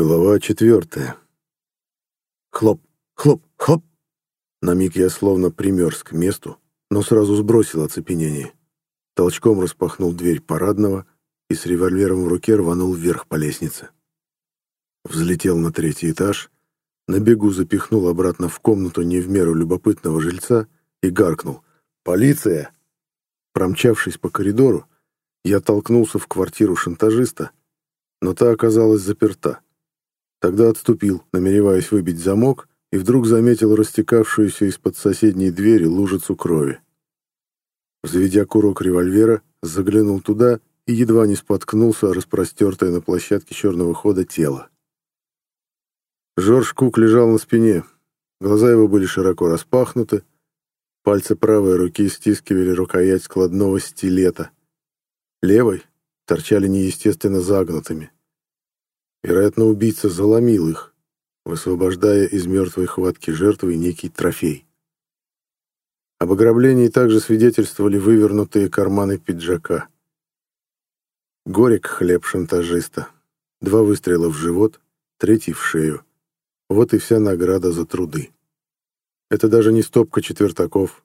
Глава четвертая. Хлоп, хлоп, хлоп. На миг я словно примерз к месту, но сразу сбросил оцепенение. Толчком распахнул дверь парадного и с револьвером в руке рванул вверх по лестнице. Взлетел на третий этаж, на бегу запихнул обратно в комнату не в меру любопытного жильца и гаркнул «Полиция!». Промчавшись по коридору, я толкнулся в квартиру шантажиста, но та оказалась заперта. Тогда отступил, намереваясь выбить замок, и вдруг заметил растекавшуюся из-под соседней двери лужицу крови. Взведя курок револьвера, заглянул туда и едва не споткнулся о распростертое на площадке черного хода тело. Жорж Кук лежал на спине. Глаза его были широко распахнуты, пальцы правой руки стискивали рукоять складного стилета. Левой торчали неестественно загнутыми. Вероятно, убийца заломил их, высвобождая из мертвой хватки жертвы некий трофей. Об ограблении также свидетельствовали вывернутые карманы пиджака. Горек хлеб шантажиста. Два выстрела в живот, третий в шею. Вот и вся награда за труды. Это даже не стопка четвертаков.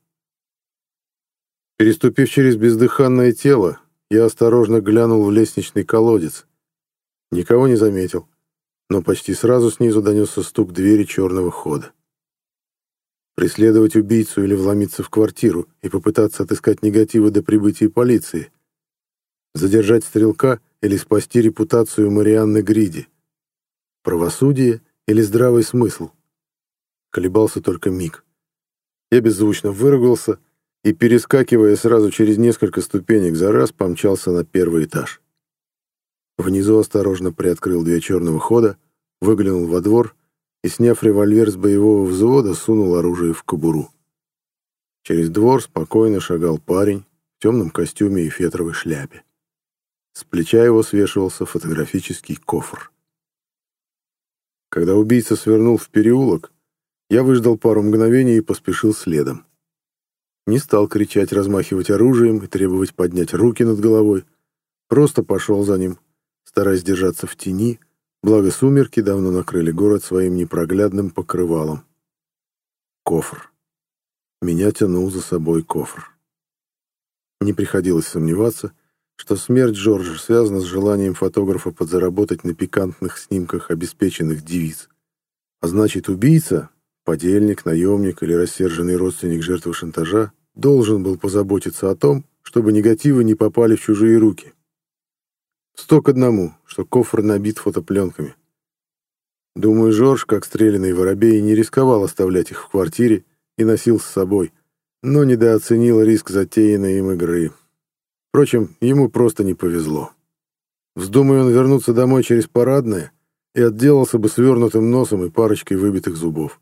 Переступив через бездыханное тело, я осторожно глянул в лестничный колодец, Никого не заметил, но почти сразу снизу донесся стук двери черного хода. Преследовать убийцу или вломиться в квартиру и попытаться отыскать негативы до прибытия полиции. Задержать стрелка или спасти репутацию Марианны Гриди. Правосудие или здравый смысл? Колебался только миг. Я беззвучно выругался и, перескакивая сразу через несколько ступенек за раз, помчался на первый этаж. Внизу осторожно приоткрыл дверь черного хода, выглянул во двор и, сняв револьвер с боевого взвода, сунул оружие в кобуру. Через двор спокойно шагал парень в темном костюме и фетровой шляпе. С плеча его свешивался фотографический кофр. Когда убийца свернул в переулок, я выждал пару мгновений и поспешил следом. Не стал кричать, размахивать оружием и требовать поднять руки над головой. Просто пошел за ним, стараясь держаться в тени, благо сумерки давно накрыли город своим непроглядным покрывалом. Кофр. Меня тянул за собой кофр. Не приходилось сомневаться, что смерть Джорджа связана с желанием фотографа подзаработать на пикантных снимках обеспеченных девиц. А значит, убийца, подельник, наемник или рассерженный родственник жертвы шантажа, должен был позаботиться о том, чтобы негативы не попали в чужие руки. Сто к одному, что кофр набит фотопленками. Думаю, Жорж, как стрелянный воробей, не рисковал оставлять их в квартире и носил с собой, но недооценил риск затеянной им игры. Впрочем, ему просто не повезло. Вздумай он вернуться домой через парадное, и отделался бы свернутым носом и парочкой выбитых зубов.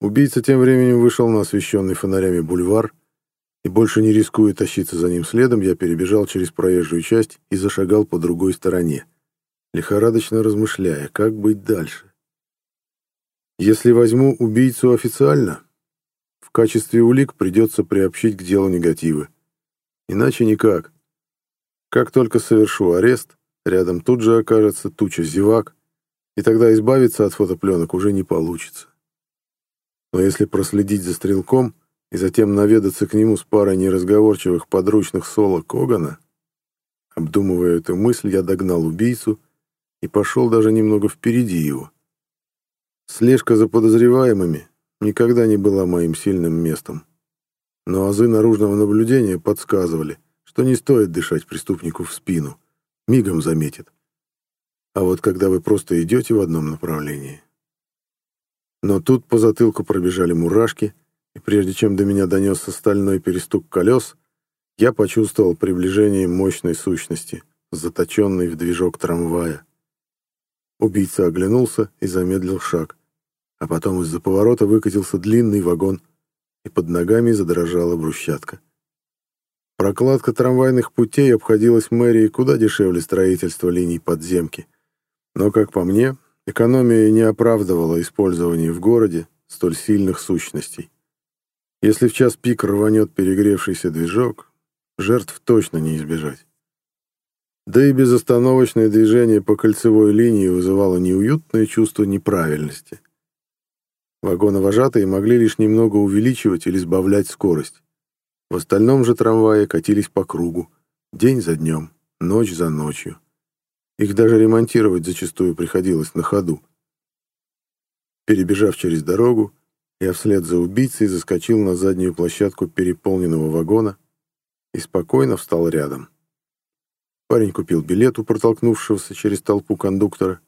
Убийца тем временем вышел на освещенный фонарями бульвар и больше не рискуя тащиться за ним следом, я перебежал через проезжую часть и зашагал по другой стороне, лихорадочно размышляя, как быть дальше. Если возьму убийцу официально, в качестве улик придется приобщить к делу негативы. Иначе никак. Как только совершу арест, рядом тут же окажется туча зевак, и тогда избавиться от фотопленок уже не получится. Но если проследить за стрелком — и затем наведаться к нему с парой неразговорчивых подручных Соло Когана, обдумывая эту мысль, я догнал убийцу и пошел даже немного впереди его. Слежка за подозреваемыми никогда не была моим сильным местом. Но азы наружного наблюдения подсказывали, что не стоит дышать преступнику в спину, мигом заметит. А вот когда вы просто идете в одном направлении... Но тут по затылку пробежали мурашки, и прежде чем до меня донесся стальной перестук колес, я почувствовал приближение мощной сущности, заточенной в движок трамвая. Убийца оглянулся и замедлил шаг, а потом из-за поворота выкатился длинный вагон, и под ногами задрожала брусчатка. Прокладка трамвайных путей обходилась мэрии куда дешевле строительства линий подземки, но, как по мне, экономия не оправдывала использование в городе столь сильных сущностей. Если в час пик рванет перегревшийся движок, жертв точно не избежать. Да и безостановочное движение по кольцевой линии вызывало неуютное чувство неправильности. Вагоновожатые могли лишь немного увеличивать или сбавлять скорость. В остальном же трамваи катились по кругу, день за днем, ночь за ночью. Их даже ремонтировать зачастую приходилось на ходу. Перебежав через дорогу, я вслед за убийцей заскочил на заднюю площадку переполненного вагона и спокойно встал рядом. Парень купил билет у протолкнувшегося через толпу кондуктора.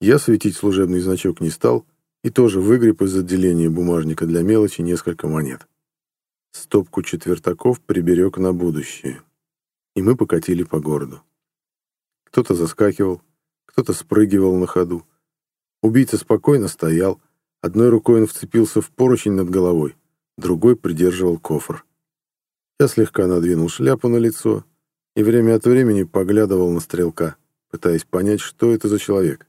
Я светить служебный значок не стал и тоже выгреб из отделения бумажника для мелочи несколько монет. Стопку четвертаков приберег на будущее. И мы покатили по городу. Кто-то заскакивал, кто-то спрыгивал на ходу. Убийца спокойно стоял, одной рукой он вцепился в поручень над головой, другой придерживал кофр. Я слегка надвинул шляпу на лицо и время от времени поглядывал на стрелка, пытаясь понять, что это за человек.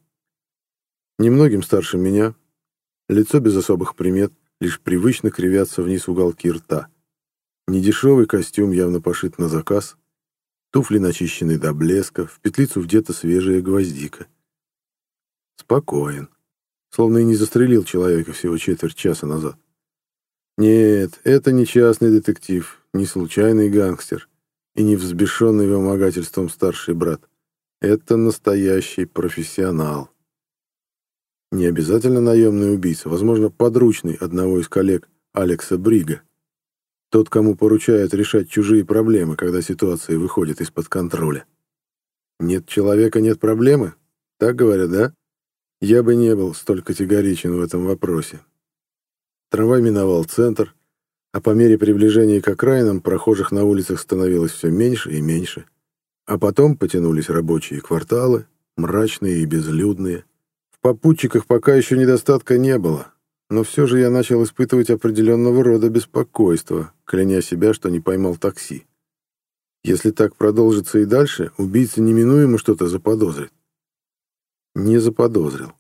Немногим старше меня, лицо без особых примет, лишь привычно кривятся вниз уголки рта. Недешевый костюм явно пошит на заказ, туфли начищены до блеска, в петлицу где-то свежая гвоздика. Спокоен, словно и не застрелил человека всего четверть часа назад. Нет, это не частный детектив, не случайный гангстер и не взбешенный вымогательством старший брат. Это настоящий профессионал. Не обязательно наемный убийца, возможно, подручный одного из коллег Алекса Брига. Тот, кому поручают решать чужие проблемы, когда ситуация выходит из-под контроля. Нет человека, нет проблемы? Так говорят, да? Я бы не был столь категоричен в этом вопросе. Трамвай миновал центр, а по мере приближения к окраинам прохожих на улицах становилось все меньше и меньше. А потом потянулись рабочие кварталы, мрачные и безлюдные. В попутчиках пока еще недостатка не было, но все же я начал испытывать определенного рода беспокойство, кляня себя, что не поймал такси. Если так продолжится и дальше, убийца неминуемо что-то заподозрит. Не заподозрил.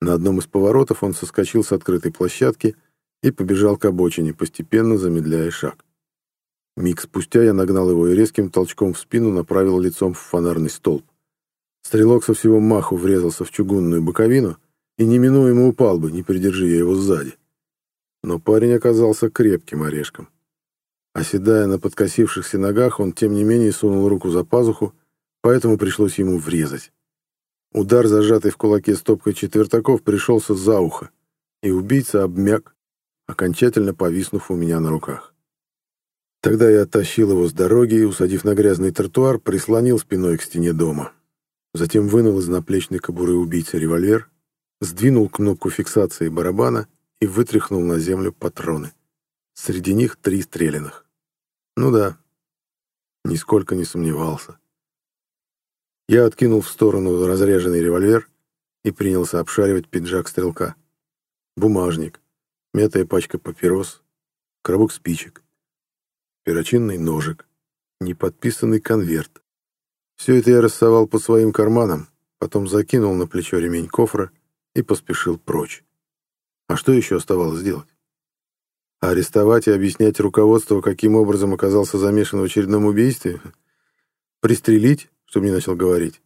На одном из поворотов он соскочил с открытой площадки — и побежал к обочине, постепенно замедляя шаг. Миг спустя я нагнал его и резким толчком в спину направил лицом в фонарный столб. Стрелок со всего маху врезался в чугунную боковину и неминуемо упал бы, не придержи я его сзади. Но парень оказался крепким орешком. Оседая на подкосившихся ногах, он, тем не менее, сунул руку за пазуху, поэтому пришлось ему врезать. Удар, зажатый в кулаке стопкой четвертаков, пришелся за ухо, и убийца обмяк, окончательно повиснув у меня на руках. Тогда я оттащил его с дороги и, усадив на грязный тротуар, прислонил спиной к стене дома. Затем вынул из наплечной кобуры убийцы револьвер, сдвинул кнопку фиксации барабана и вытряхнул на землю патроны. Среди них три стрелянных. Ну да, нисколько не сомневался. Я откинул в сторону разряженный револьвер и принялся обшаривать пиджак стрелка. Бумажник, мятая пачка папирос, коробок спичек, перочинный ножик, неподписанный конверт. Все это я рассовал по своим карманам, потом закинул на плечо ремень кофра и поспешил прочь. А что еще оставалось делать? Арестовать и объяснять руководству, каким образом оказался замешан в очередном убийстве? Пристрелить, чтобы не начал говорить?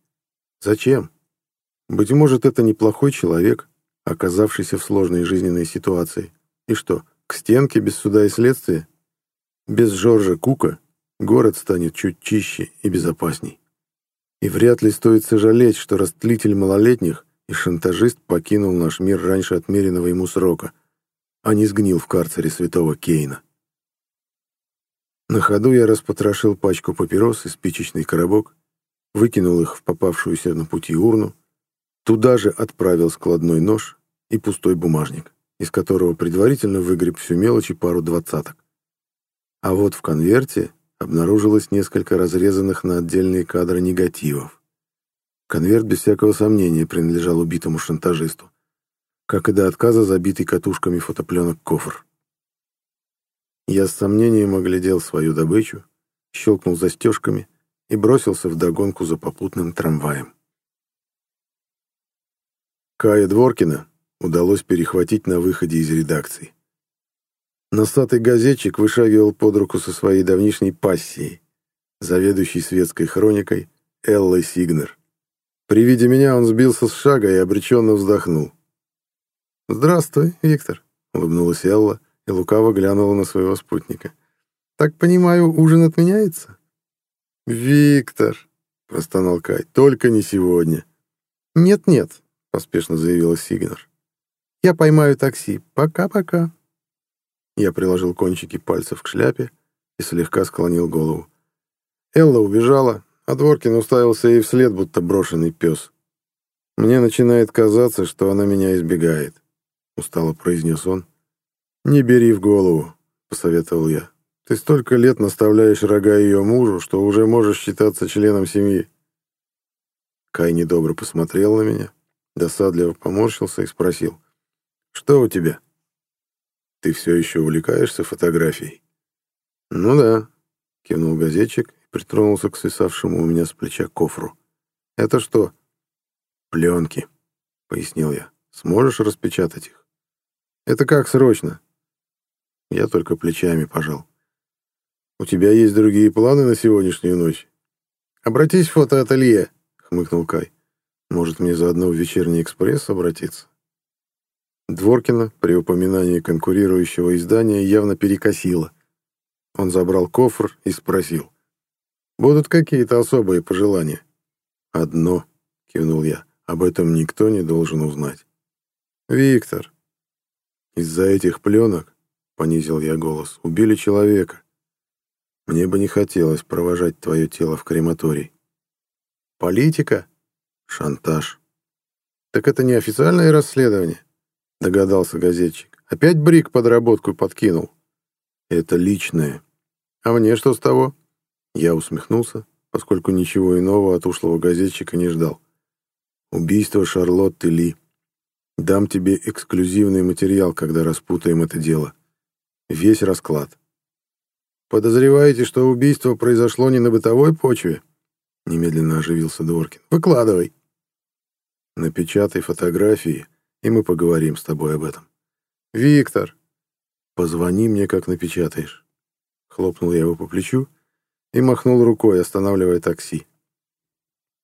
Зачем? Быть может, это неплохой человек, оказавшийся в сложной жизненной ситуации. И что, к стенке без суда и следствия? Без Жоржа Кука город станет чуть чище и безопасней. И вряд ли стоит сожалеть, что растлитель малолетних и шантажист покинул наш мир раньше отмеренного ему срока, а не сгнил в карцере святого Кейна. На ходу я распотрошил пачку папирос и спичечный коробок, выкинул их в попавшуюся на пути урну, Туда же отправил складной нож и пустой бумажник, из которого предварительно выгреб всю мелочь и пару двадцаток. А вот в конверте обнаружилось несколько разрезанных на отдельные кадры негативов. Конверт без всякого сомнения принадлежал убитому шантажисту, как и до отказа забитый катушками фотопленок кофр. Я с сомнением оглядел свою добычу, щелкнул застежками и бросился в догонку за попутным трамваем. Кая Дворкина удалось перехватить на выходе из редакции. Носатый газетчик вышагивал под руку со своей давнишней пассией, заведующей светской хроникой Эллой Сигнер. При виде меня он сбился с шага и обреченно вздохнул. «Здравствуй, Виктор», — улыбнулась Элла и лукаво глянула на своего спутника. «Так понимаю, ужин отменяется?» «Виктор», — простонал Кай, — «только не сегодня». «Нет-нет», — поспешно заявила Сигнер. «Я поймаю такси. Пока-пока». Я приложил кончики пальцев к шляпе и слегка склонил голову. Элла убежала, а Дворкин уставился ей вслед, будто брошенный пес. «Мне начинает казаться, что она меня избегает», — устало произнес он. «Не бери в голову», — посоветовал я. «Ты столько лет наставляешь рога ее мужу, что уже можешь считаться членом семьи». Кай недобро посмотрел на меня, досадливо поморщился и спросил. «Что у тебя?» «Ты все еще увлекаешься фотографией?» «Ну да», — кивнул газетчик притронулся к свисавшему у меня с плеча кофру. «Это что?» «Пленки», — пояснил я. «Сможешь распечатать их?» «Это как срочно?» Я только плечами пожал. «У тебя есть другие планы на сегодняшнюю ночь?» «Обратись в фотоателье», — хмыкнул Кай. «Может, мне заодно в вечерний экспресс обратиться?» Дворкина при упоминании конкурирующего издания явно перекосило. Он забрал кофр и спросил. Будут какие-то особые пожелания?» «Одно», — кивнул я, — «об этом никто не должен узнать». «Виктор, из-за этих пленок, — понизил я голос, — убили человека. Мне бы не хотелось провожать твое тело в крематорий». «Политика?» «Шантаж». «Так это не официальное расследование?» — догадался газетчик. «Опять Брик подработку подкинул?» «Это личное». «А мне что с того?» Я усмехнулся, поскольку ничего иного от ушлого газетчика не ждал. «Убийство Шарлотты Ли. Дам тебе эксклюзивный материал, когда распутаем это дело. Весь расклад». «Подозреваете, что убийство произошло не на бытовой почве?» Немедленно оживился Дворкин. «Выкладывай». «Напечатай фотографии, и мы поговорим с тобой об этом». «Виктор!» «Позвони мне, как напечатаешь». Хлопнул я его по плечу и махнул рукой, останавливая такси.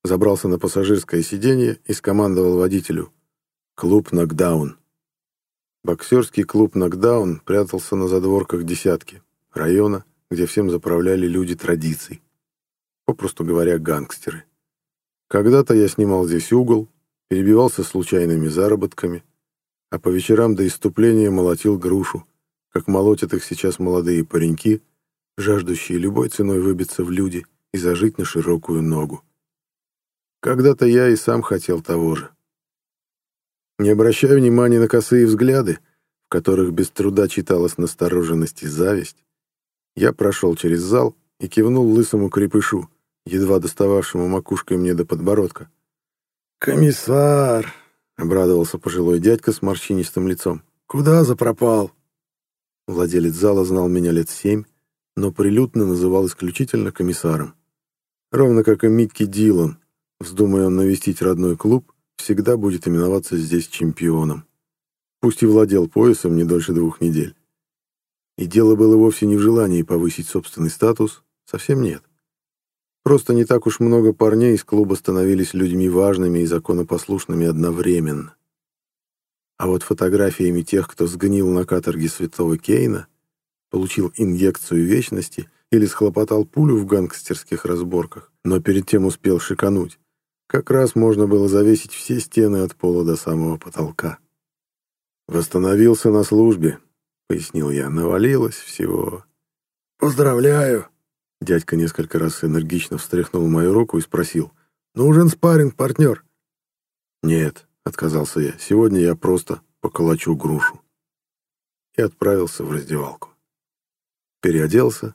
Забрался на пассажирское сиденье и скомандовал водителю. «Клуб «Нокдаун». Боксерский клуб «Нокдаун» прятался на задворках десятки, района, где всем заправляли люди традиций. Попросту говоря, гангстеры. Когда-то я снимал здесь угол, перебивался случайными заработками, а по вечерам до иступления молотил грушу, как молотят их сейчас молодые пареньки, жаждущие любой ценой выбиться в люди и зажить на широкую ногу. Когда-то я и сам хотел того же. Не обращая внимания на косые взгляды, в которых без труда читалась настороженность и зависть, я прошел через зал и кивнул лысому крепышу, едва достававшему макушкой мне до подбородка. «Комиссар!» — обрадовался пожилой дядька с морщинистым лицом. «Куда запропал?» Владелец зала знал меня лет семь, но прилюдно называл исключительно комиссаром. Ровно как и Микки Дилан, вздумая он навестить родной клуб, всегда будет именоваться здесь чемпионом. Пусть и владел поясом не дольше двух недель. И дело было вовсе не в желании повысить собственный статус, совсем нет. Просто не так уж много парней из клуба становились людьми важными и законопослушными одновременно. А вот фотографиями тех, кто сгнил на каторге святого Кейна, получил инъекцию вечности или схлопотал пулю в гангстерских разборках, но перед тем успел шикануть. Как раз можно было завесить все стены от пола до самого потолка. «Восстановился на службе», — пояснил я. «Навалилось всего». «Поздравляю!» Дядька несколько раз энергично встряхнул мою руку и спросил. «Нужен спарринг, партнер?» «Нет», — отказался я. «Сегодня я просто поколочу грушу». И отправился в раздевалку переоделся,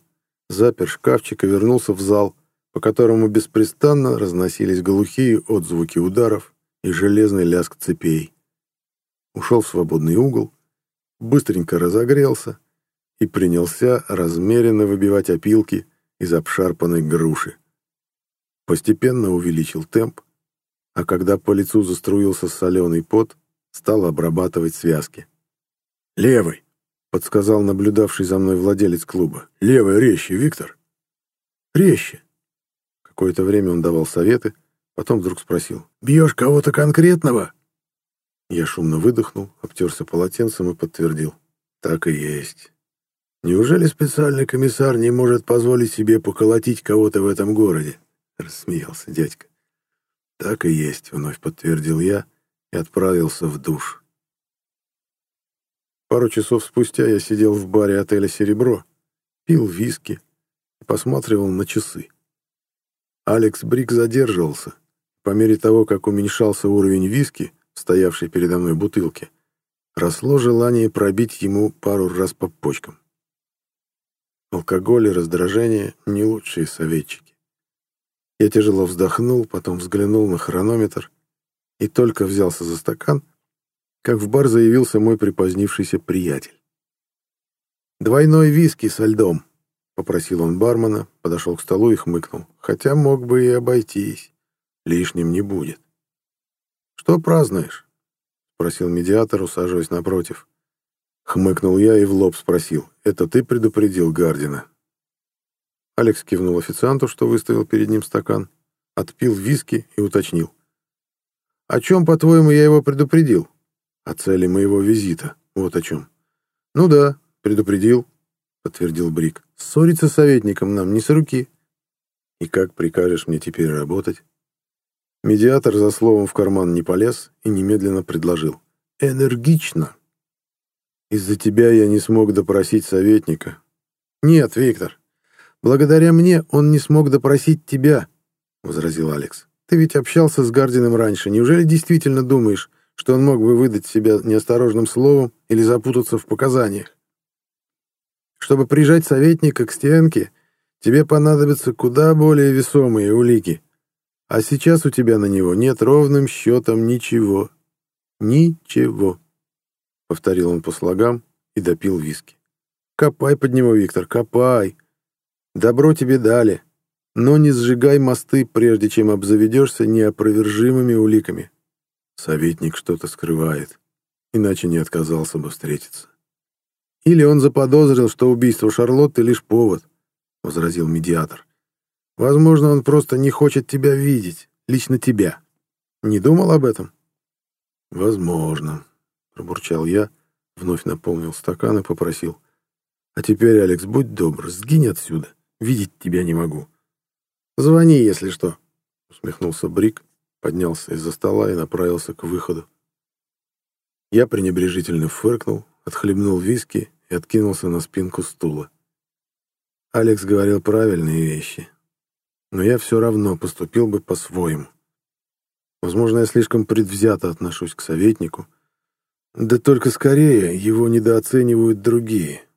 запер шкафчик и вернулся в зал, по которому беспрестанно разносились глухие отзвуки ударов и железный лязг цепей. Ушел в свободный угол, быстренько разогрелся и принялся размеренно выбивать опилки из обшарпанной груши. Постепенно увеличил темп, а когда по лицу заструился соленый пот, стал обрабатывать связки. «Левый!» подсказал наблюдавший за мной владелец клуба. «Левая резче, Виктор». «Резче». Какое-то время он давал советы, потом вдруг спросил. «Бьешь кого-то конкретного?» Я шумно выдохнул, обтерся полотенцем и подтвердил. «Так и есть. Неужели специальный комиссар не может позволить себе поколотить кого-то в этом городе?» Рассмеялся дядька. «Так и есть», — вновь подтвердил я и отправился в душ. Пару часов спустя я сидел в баре отеля «Серебро», пил виски и посматривал на часы. Алекс Брик задерживался. По мере того, как уменьшался уровень виски, стоявшей передо мной бутылки, росло желание пробить ему пару раз по почкам. Алкоголь и раздражение — не лучшие советчики. Я тяжело вздохнул, потом взглянул на хронометр и только взялся за стакан, как в бар заявился мой припозднившийся приятель. «Двойной виски со льдом», — попросил он бармена, подошел к столу и хмыкнул. «Хотя мог бы и обойтись. Лишним не будет». «Что празднуешь?» — спросил медиатор, усаживаясь напротив. Хмыкнул я и в лоб спросил. «Это ты предупредил Гардина?» Алекс кивнул официанту, что выставил перед ним стакан, отпил виски и уточнил. «О чем, по-твоему, я его предупредил?» «О цели моего визита. Вот о чем». «Ну да, предупредил», — подтвердил Брик. «Ссориться с советником нам не с руки». «И как прикажешь мне теперь работать?» Медиатор за словом в карман не полез и немедленно предложил. «Энергично!» «Из-за тебя я не смог допросить советника». «Нет, Виктор, благодаря мне он не смог допросить тебя», — возразил Алекс. «Ты ведь общался с Гардином раньше. Неужели действительно думаешь, что он мог бы выдать себя неосторожным словом или запутаться в показаниях? Чтобы прижать советника к стенке, тебе понадобятся куда более весомые улики». А сейчас у тебя на него нет ровным счетом ничего. Ничего. Повторил он по слогам и допил виски. Копай под него, Виктор, копай. Добро тебе дали. Но не сжигай мосты, прежде чем обзаведешься неопровержимыми уликами. Советник что-то скрывает, иначе не отказался бы встретиться. Или он заподозрил, что убийство Шарлотты — лишь повод, — возразил медиатор. Возможно, он просто не хочет тебя видеть, лично тебя. Не думал об этом? Возможно, пробурчал я, вновь наполнил стакан и попросил. А теперь, Алекс, будь добр, сгинь отсюда. Видеть тебя не могу. Звони, если что, усмехнулся Брик, поднялся из-за стола и направился к выходу. Я пренебрежительно фыркнул, отхлебнул виски и откинулся на спинку стула. Алекс говорил правильные вещи но я все равно поступил бы по-своему. Возможно, я слишком предвзято отношусь к советнику, да только скорее его недооценивают другие.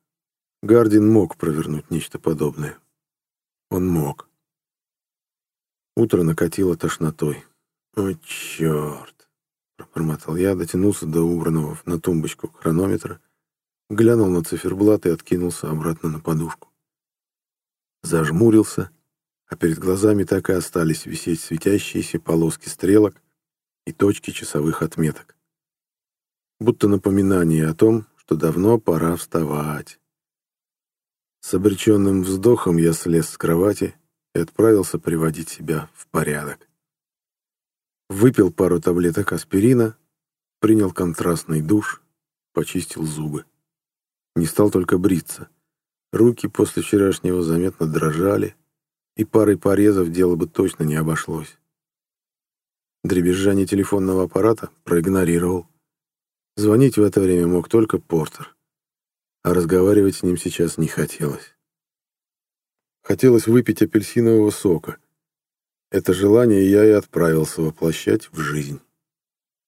Гардин мог провернуть нечто подобное. Он мог. Утро накатило тошнотой. «О, черт!» — пробормотал я, дотянулся до убранного на тумбочку хронометра, глянул на циферблат и откинулся обратно на подушку. Зажмурился а перед глазами так и остались висеть светящиеся полоски стрелок и точки часовых отметок. Будто напоминание о том, что давно пора вставать. С обреченным вздохом я слез с кровати и отправился приводить себя в порядок. Выпил пару таблеток аспирина, принял контрастный душ, почистил зубы. Не стал только бриться. Руки после вчерашнего заметно дрожали, и парой порезов дело бы точно не обошлось. Дребезжание телефонного аппарата проигнорировал. Звонить в это время мог только Портер, а разговаривать с ним сейчас не хотелось. Хотелось выпить апельсинового сока. Это желание я и отправился воплощать в жизнь.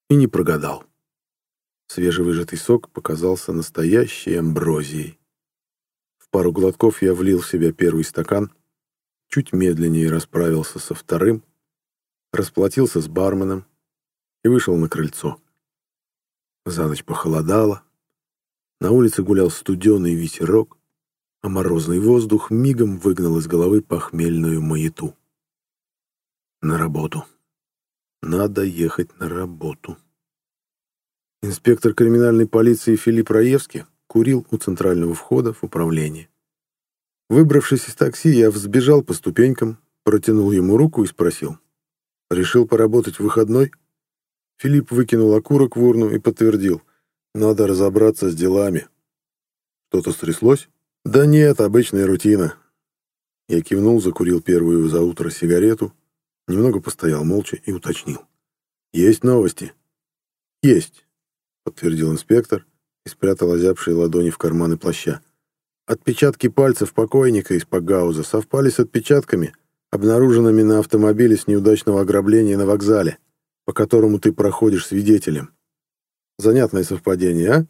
И не прогадал. Свежевыжатый сок показался настоящей амброзией. В пару глотков я влил в себя первый стакан, чуть медленнее расправился со вторым, расплатился с барменом и вышел на крыльцо. За ночь похолодало, на улице гулял студеный ветерок, а морозный воздух мигом выгнал из головы похмельную маяту. На работу. Надо ехать на работу. Инспектор криминальной полиции Филипп Раевский курил у центрального входа в управление. Выбравшись из такси, я взбежал по ступенькам, протянул ему руку и спросил. «Решил поработать в выходной?» Филипп выкинул окурок в урну и подтвердил. «Надо разобраться с делами». «Что-то стряслось?» «Да нет, обычная рутина». Я кивнул, закурил первую за утро сигарету, немного постоял молча и уточнил. «Есть новости?» «Есть», — подтвердил инспектор и спрятал озябшие ладони в карманы плаща. Отпечатки пальцев покойника из Пагауза совпали с отпечатками, обнаруженными на автомобиле с неудачного ограбления на вокзале, по которому ты проходишь свидетелем. Занятное совпадение, а?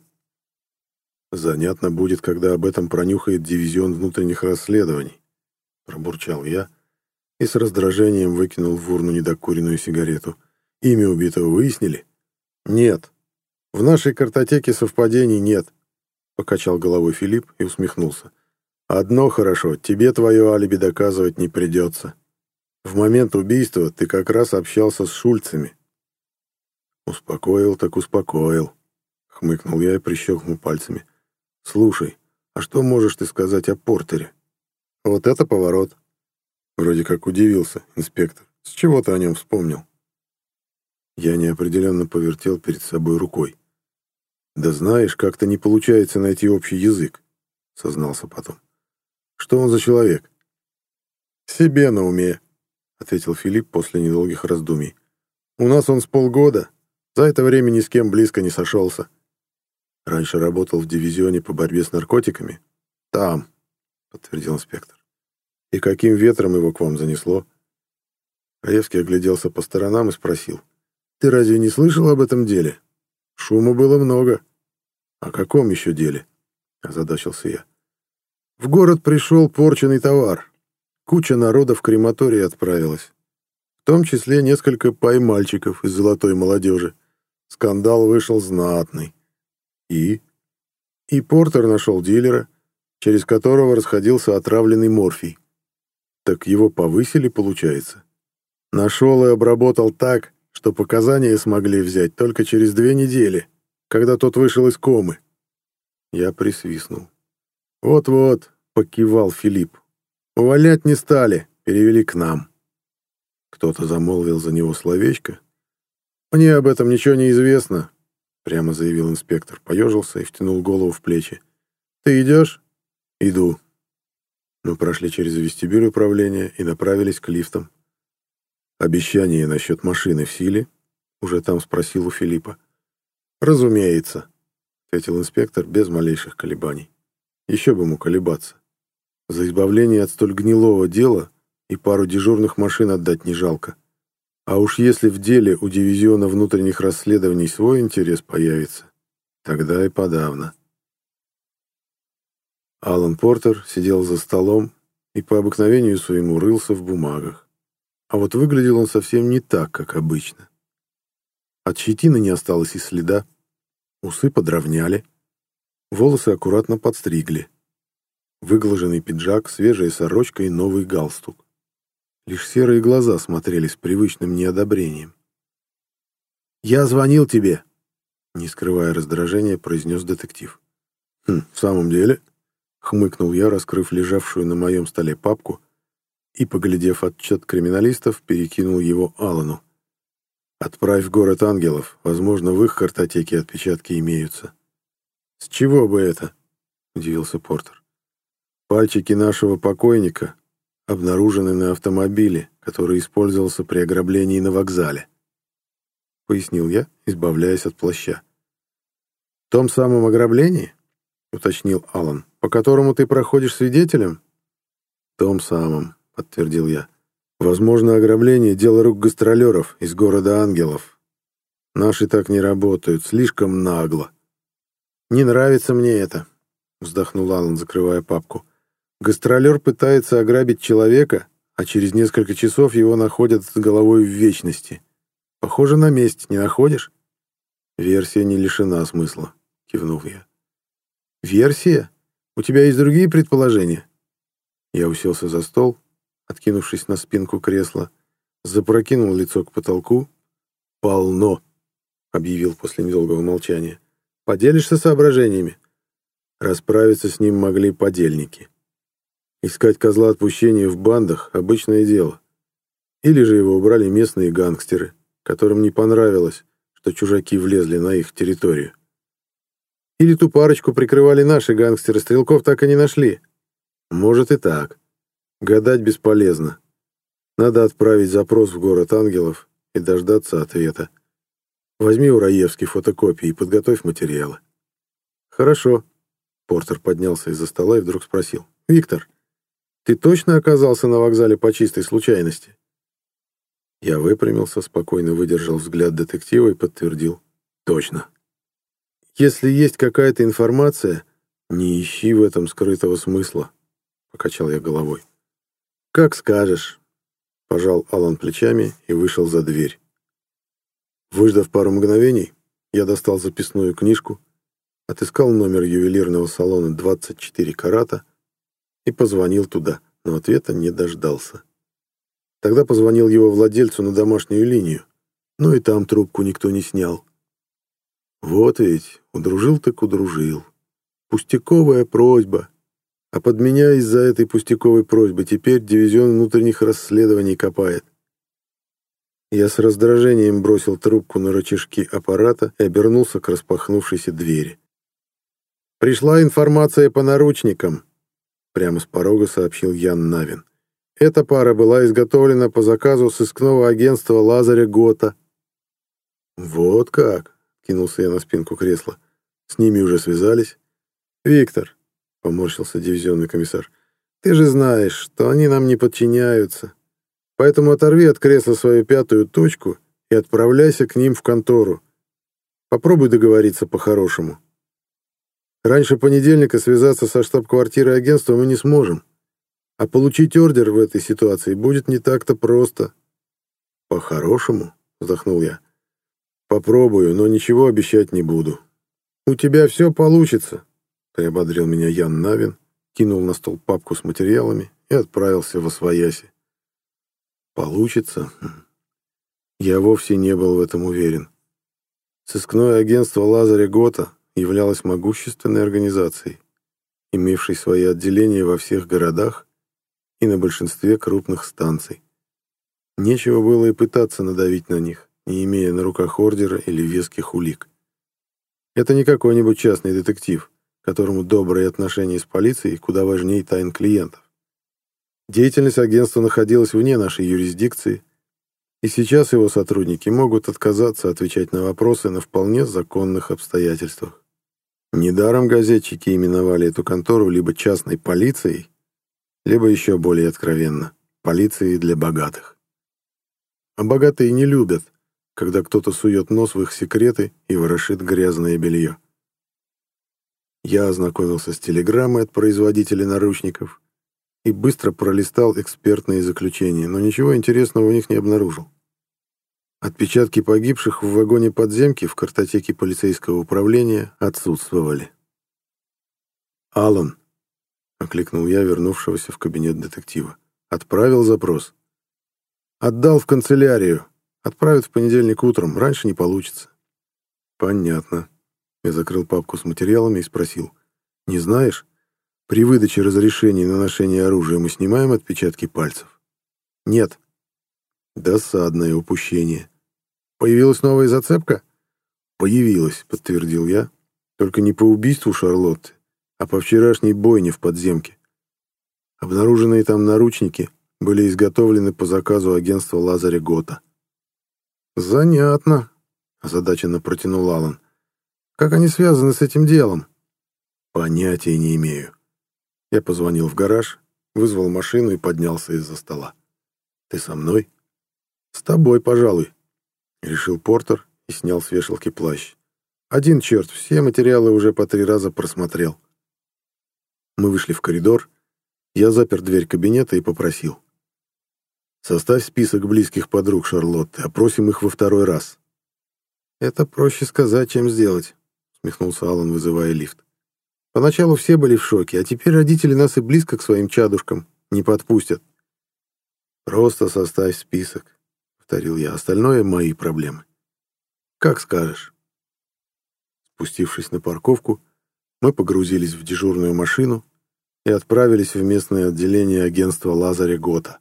Занятно будет, когда об этом пронюхает дивизион внутренних расследований, пробурчал я и с раздражением выкинул в урну недокуренную сигарету. Имя убитого выяснили? Нет. В нашей картотеке совпадений нет, покачал головой Филипп и усмехнулся. Одно хорошо, тебе твое алиби доказывать не придется. В момент убийства ты как раз общался с Шульцами. Успокоил так успокоил, хмыкнул я и прищелкнул пальцами. Слушай, а что можешь ты сказать о Портере? Вот это поворот. Вроде как удивился инспектор. С чего ты о нем вспомнил? Я неопределенно повертел перед собой рукой. Да знаешь, как-то не получается найти общий язык, сознался потом. Что он за человек? Себе на уме, ответил Филипп после недолгих раздумий. У нас он с полгода. За это время ни с кем близко не сошелся. Раньше работал в дивизионе по борьбе с наркотиками. Там, подтвердил инспектор. И каким ветром его к вам занесло? Раевский огляделся по сторонам и спросил. Ты разве не слышал об этом деле? Шума было много. О каком еще деле? Озадачился я. В город пришел порченный товар. Куча народа в крематории отправилась. В том числе несколько поймальчиков из золотой молодежи. Скандал вышел знатный. И? И Портер нашел дилера, через которого расходился отравленный морфий. Так его повысили, получается? Нашел и обработал так, что показания смогли взять только через две недели, когда тот вышел из комы. Я присвистнул. «Вот-вот», — покивал Филипп. «Увольнять не стали, перевели к нам». Кто-то замолвил за него словечко. «Мне об этом ничего не известно», — прямо заявил инспектор. Поежился и втянул голову в плечи. «Ты идешь?» «Иду». Мы прошли через вестибюль управления и направились к лифтам. «Обещание насчет машины в силе?» — уже там спросил у Филиппа. «Разумеется», — ответил инспектор без малейших колебаний. Еще бы ему колебаться. За избавление от столь гнилого дела и пару дежурных машин отдать не жалко. А уж если в деле у дивизиона внутренних расследований свой интерес появится, тогда и подавно. Алан Портер сидел за столом и по обыкновению своему рылся в бумагах. А вот выглядел он совсем не так, как обычно. От щетины не осталось и следа, усы подровняли, Волосы аккуратно подстригли. Выглаженный пиджак, свежая сорочка и новый галстук. Лишь серые глаза смотрели с привычным неодобрением. «Я звонил тебе!» Не скрывая раздражения, произнес детектив. «Хм, в самом деле?» Хмыкнул я, раскрыв лежавшую на моем столе папку и, поглядев отчет криминалистов, перекинул его Алану. «Отправь в город ангелов. Возможно, в их картотеке отпечатки имеются». «С чего бы это?» — удивился Портер. «Пальчики нашего покойника обнаружены на автомобиле, который использовался при ограблении на вокзале», — пояснил я, избавляясь от плаща. «В том самом ограблении?» — уточнил Алан. «По которому ты проходишь свидетелем?» «В том самом», — подтвердил я. «Возможно, ограбление — дело рук гастролеров из города Ангелов. Наши так не работают, слишком нагло». «Не нравится мне это», — вздохнул Алан, закрывая папку. «Гастролер пытается ограбить человека, а через несколько часов его находят с головой в вечности. Похоже на месть, не находишь?» «Версия не лишена смысла», — кивнул я. «Версия? У тебя есть другие предположения?» Я уселся за стол, откинувшись на спинку кресла, запрокинул лицо к потолку. «Полно», — объявил после недолгого молчания. Поделишься соображениями?» Расправиться с ним могли подельники. Искать козла отпущения в бандах — обычное дело. Или же его убрали местные гангстеры, которым не понравилось, что чужаки влезли на их территорию. Или ту парочку прикрывали наши гангстеры, стрелков так и не нашли. Может и так. Гадать бесполезно. Надо отправить запрос в город ангелов и дождаться ответа. Возьми у Раевски фотокопии и подготовь материалы. Хорошо. Портер поднялся из-за стола и вдруг спросил. Виктор, ты точно оказался на вокзале по чистой случайности? Я выпрямился, спокойно выдержал взгляд детектива и подтвердил. Точно. Если есть какая-то информация, не ищи в этом скрытого смысла, покачал я головой. Как скажешь. Пожал Алан плечами и вышел за дверь. Выждав пару мгновений, я достал записную книжку, отыскал номер ювелирного салона 24 карата и позвонил туда, но ответа не дождался. Тогда позвонил его владельцу на домашнюю линию, но и там трубку никто не снял. Вот ведь, удружил так удружил. Пустяковая просьба. А под меня из-за этой пустяковой просьбы теперь дивизион внутренних расследований копает. Я с раздражением бросил трубку на рычажки аппарата и обернулся к распахнувшейся двери. Пришла информация по наручникам. Прямо с порога сообщил Ян Навин. Эта пара была изготовлена по заказу сыскного агентства Лазаря Гота. «Вот как!» — кинулся я на спинку кресла. «С ними уже связались?» «Виктор», — поморщился дивизионный комиссар, — «ты же знаешь, что они нам не подчиняются. Поэтому оторви от кресла свою пятую точку и отправляйся к ним в контору. Попробуй договориться по-хорошему». Раньше понедельника связаться со штаб-квартирой агентства мы не сможем. А получить ордер в этой ситуации будет не так-то просто. По-хорошему, вздохнул я. Попробую, но ничего обещать не буду. У тебя все получится, приободрил меня Ян Навин, кинул на стол папку с материалами и отправился в Освояси. Получится? Я вовсе не был в этом уверен. Сыскное агентство Лазаря Гота являлась могущественной организацией, имевшей свои отделения во всех городах и на большинстве крупных станций. Нечего было и пытаться надавить на них, не имея на руках ордера или веских улик. Это не какой-нибудь частный детектив, которому добрые отношения с полицией куда важнее тайн клиентов. Деятельность агентства находилась вне нашей юрисдикции, и сейчас его сотрудники могут отказаться отвечать на вопросы на вполне законных обстоятельствах. Недаром газетчики именовали эту контору либо частной полицией, либо еще более откровенно – полицией для богатых. А богатые не любят, когда кто-то сует нос в их секреты и ворошит грязное белье. Я ознакомился с телеграммой от производителя наручников и быстро пролистал экспертные заключения, но ничего интересного в них не обнаружил. Отпечатки погибших в вагоне подземки в картотеке полицейского управления отсутствовали. «Алан», — окликнул я вернувшегося в кабинет детектива, — «отправил запрос». «Отдал в канцелярию. Отправят в понедельник утром. Раньше не получится». «Понятно». Я закрыл папку с материалами и спросил. «Не знаешь, при выдаче разрешений на ношение оружия мы снимаем отпечатки пальцев?» «Нет», Досадное упущение. Появилась новая зацепка? Появилась, подтвердил я. Только не по убийству Шарлотты, а по вчерашней бойне в подземке. Обнаруженные там наручники были изготовлены по заказу агентства Лазаря Гота. «Занятно», — озадаченно протянул Алан. «Как они связаны с этим делом?» «Понятия не имею». Я позвонил в гараж, вызвал машину и поднялся из-за стола. «Ты со мной?» «С тобой, пожалуй», — решил Портер и снял с вешалки плащ. «Один черт, все материалы уже по три раза просмотрел». Мы вышли в коридор, я запер дверь кабинета и попросил. «Составь список близких подруг Шарлотты, опросим их во второй раз». «Это проще сказать, чем сделать», — смехнулся Алан, вызывая лифт. «Поначалу все были в шоке, а теперь родители нас и близко к своим чадушкам не подпустят». «Просто составь список», повторил я. «Остальное — мои проблемы». «Как скажешь». Спустившись на парковку, мы погрузились в дежурную машину, и отправились в местное отделение агентства Лазаря Гота,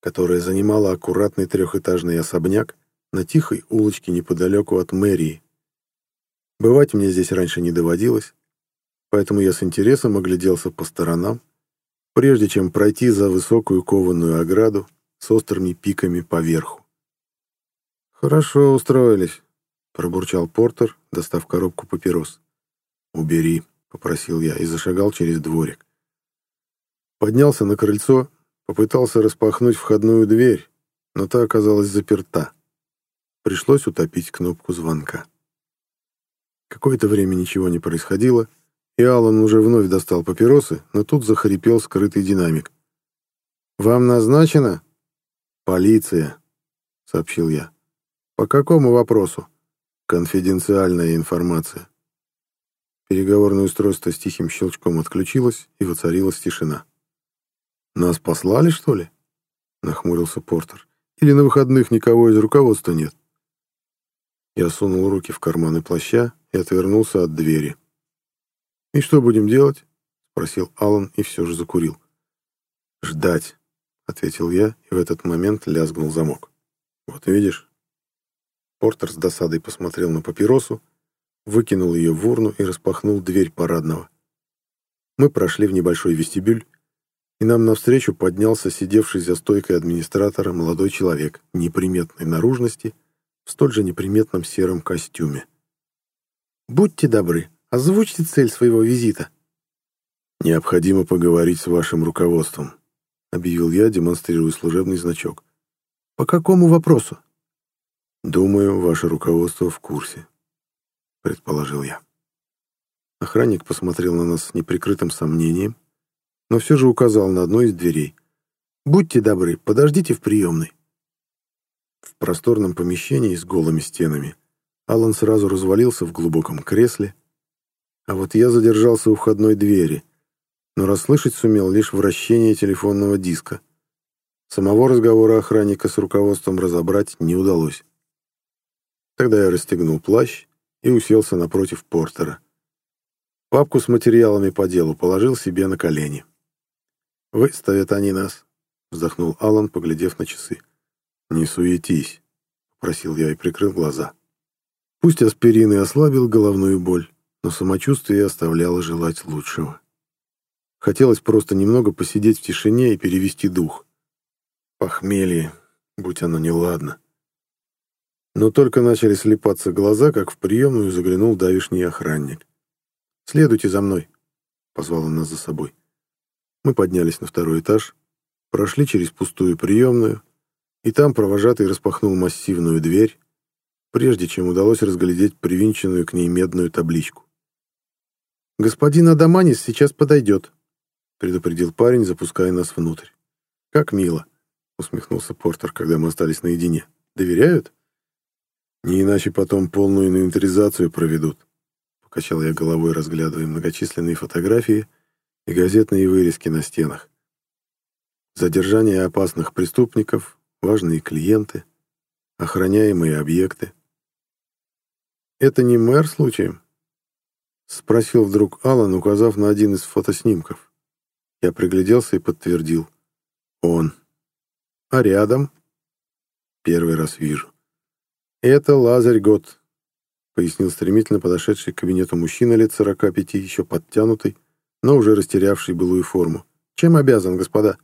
которое занимало аккуратный трехэтажный особняк на тихой улочке неподалеку от мэрии. Бывать мне здесь раньше не доводилось, поэтому я с интересом огляделся по сторонам, прежде чем пройти за высокую кованую ограду с острыми пиками поверху. «Хорошо устроились», — пробурчал Портер, достав коробку папирос. «Убери», — попросил я и зашагал через дворик. Поднялся на крыльцо, попытался распахнуть входную дверь, но та оказалась заперта. Пришлось утопить кнопку звонка. Какое-то время ничего не происходило, и Аллан уже вновь достал папиросы, но тут захрипел скрытый динамик. «Вам назначено?» «Полиция», — сообщил я. «По какому вопросу?» «Конфиденциальная информация». Переговорное устройство с тихим щелчком отключилось, и воцарилась тишина. «Нас послали, что ли?» — нахмурился Портер. «Или на выходных никого из руководства нет?» Я сунул руки в карманы плаща и отвернулся от двери. «И что будем делать?» — спросил Алан и все же закурил. «Ждать», — ответил я, и в этот момент лязгнул замок. «Вот видишь?» Портер с досадой посмотрел на папиросу, выкинул ее в урну и распахнул дверь парадного. Мы прошли в небольшой вестибюль, и нам навстречу поднялся сидевший за стойкой администратора молодой человек неприметной наружности в столь же неприметном сером костюме. «Будьте добры, озвучьте цель своего визита». «Необходимо поговорить с вашим руководством», — объявил я, демонстрируя служебный значок. «По какому вопросу?» «Думаю, ваше руководство в курсе», — предположил я. Охранник посмотрел на нас с неприкрытым сомнением, но все же указал на одну из дверей. «Будьте добры, подождите в приемной». В просторном помещении с голыми стенами Алан сразу развалился в глубоком кресле, а вот я задержался у входной двери, но расслышать сумел лишь вращение телефонного диска. Самого разговора охранника с руководством разобрать не удалось. Тогда я расстегнул плащ и уселся напротив Портера. Папку с материалами по делу положил себе на колени. «Выставят они нас», — вздохнул Алан, поглядев на часы. «Не суетись», — просил я и прикрыл глаза. Пусть аспирин и ослабил головную боль, но самочувствие оставляло желать лучшего. Хотелось просто немного посидеть в тишине и перевести дух. Похмелье, будь оно неладно. Но только начали слепаться глаза, как в приемную заглянул давишний охранник. «Следуйте за мной», — позвал он нас за собой. Мы поднялись на второй этаж, прошли через пустую приемную, и там провожатый распахнул массивную дверь, прежде чем удалось разглядеть привинченную к ней медную табличку. «Господин Адаманис сейчас подойдет», — предупредил парень, запуская нас внутрь. «Как мило», — усмехнулся Портер, когда мы остались наедине. «Доверяют?» «Не иначе потом полную инвентаризацию проведут», — покачал я головой, разглядывая многочисленные фотографии и газетные вырезки на стенах. Задержание опасных преступников, важные клиенты, охраняемые объекты. «Это не мэр случаем?» — спросил вдруг Алан, указав на один из фотоснимков. Я пригляделся и подтвердил. «Он. А рядом?» «Первый раз вижу». «Это Лазарь Гот», — пояснил стремительно подошедший к кабинету мужчина лет сорока пяти, еще подтянутый, но уже растерявший былую форму. «Чем обязан, господа?»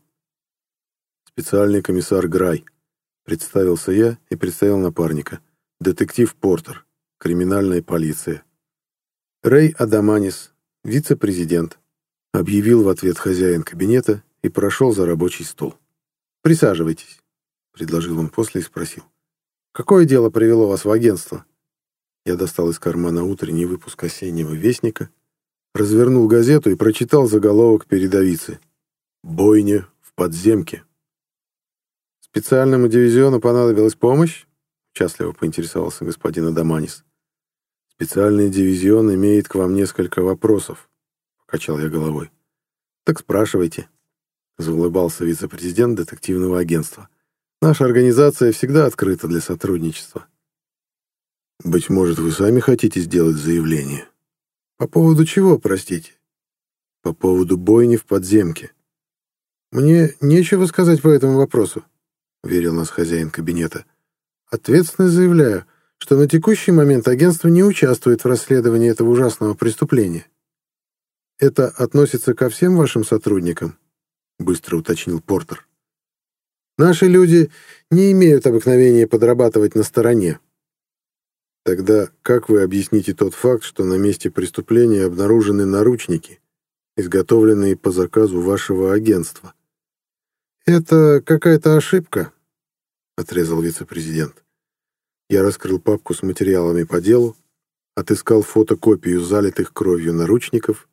«Специальный комиссар Грай», — представился я и представил напарника. «Детектив Портер, криминальная полиция». «Рэй Адаманис, вице-президент», — объявил в ответ хозяин кабинета и прошел за рабочий стол. «Присаживайтесь», — предложил он после и спросил. «Какое дело привело вас в агентство?» Я достал из кармана утренний выпуск осеннего вестника, развернул газету и прочитал заголовок передовицы. «Бойня в подземке». «Специальному дивизиону понадобилась помощь?» — участливо поинтересовался господин Адаманис. «Специальный дивизион имеет к вам несколько вопросов», — покачал я головой. «Так спрашивайте», — заулыбался вице-президент детективного агентства. Наша организация всегда открыта для сотрудничества. Быть может, вы сами хотите сделать заявление? По поводу чего, простите? по поводу бойни в подземке. «Мне нечего сказать по этому вопросу», — верил нас хозяин кабинета. «Ответственно заявляю, что на текущий момент агентство не участвует в расследовании этого ужасного преступления». «Это относится ко всем вашим сотрудникам?» — быстро уточнил Портер. «Наши люди не имеют обыкновения подрабатывать на стороне». «Тогда как вы объясните тот факт, что на месте преступления обнаружены наручники, изготовленные по заказу вашего агентства?» «Это какая-то ошибка», — отрезал вице-президент. Я раскрыл папку с материалами по делу, отыскал фотокопию залитых кровью наручников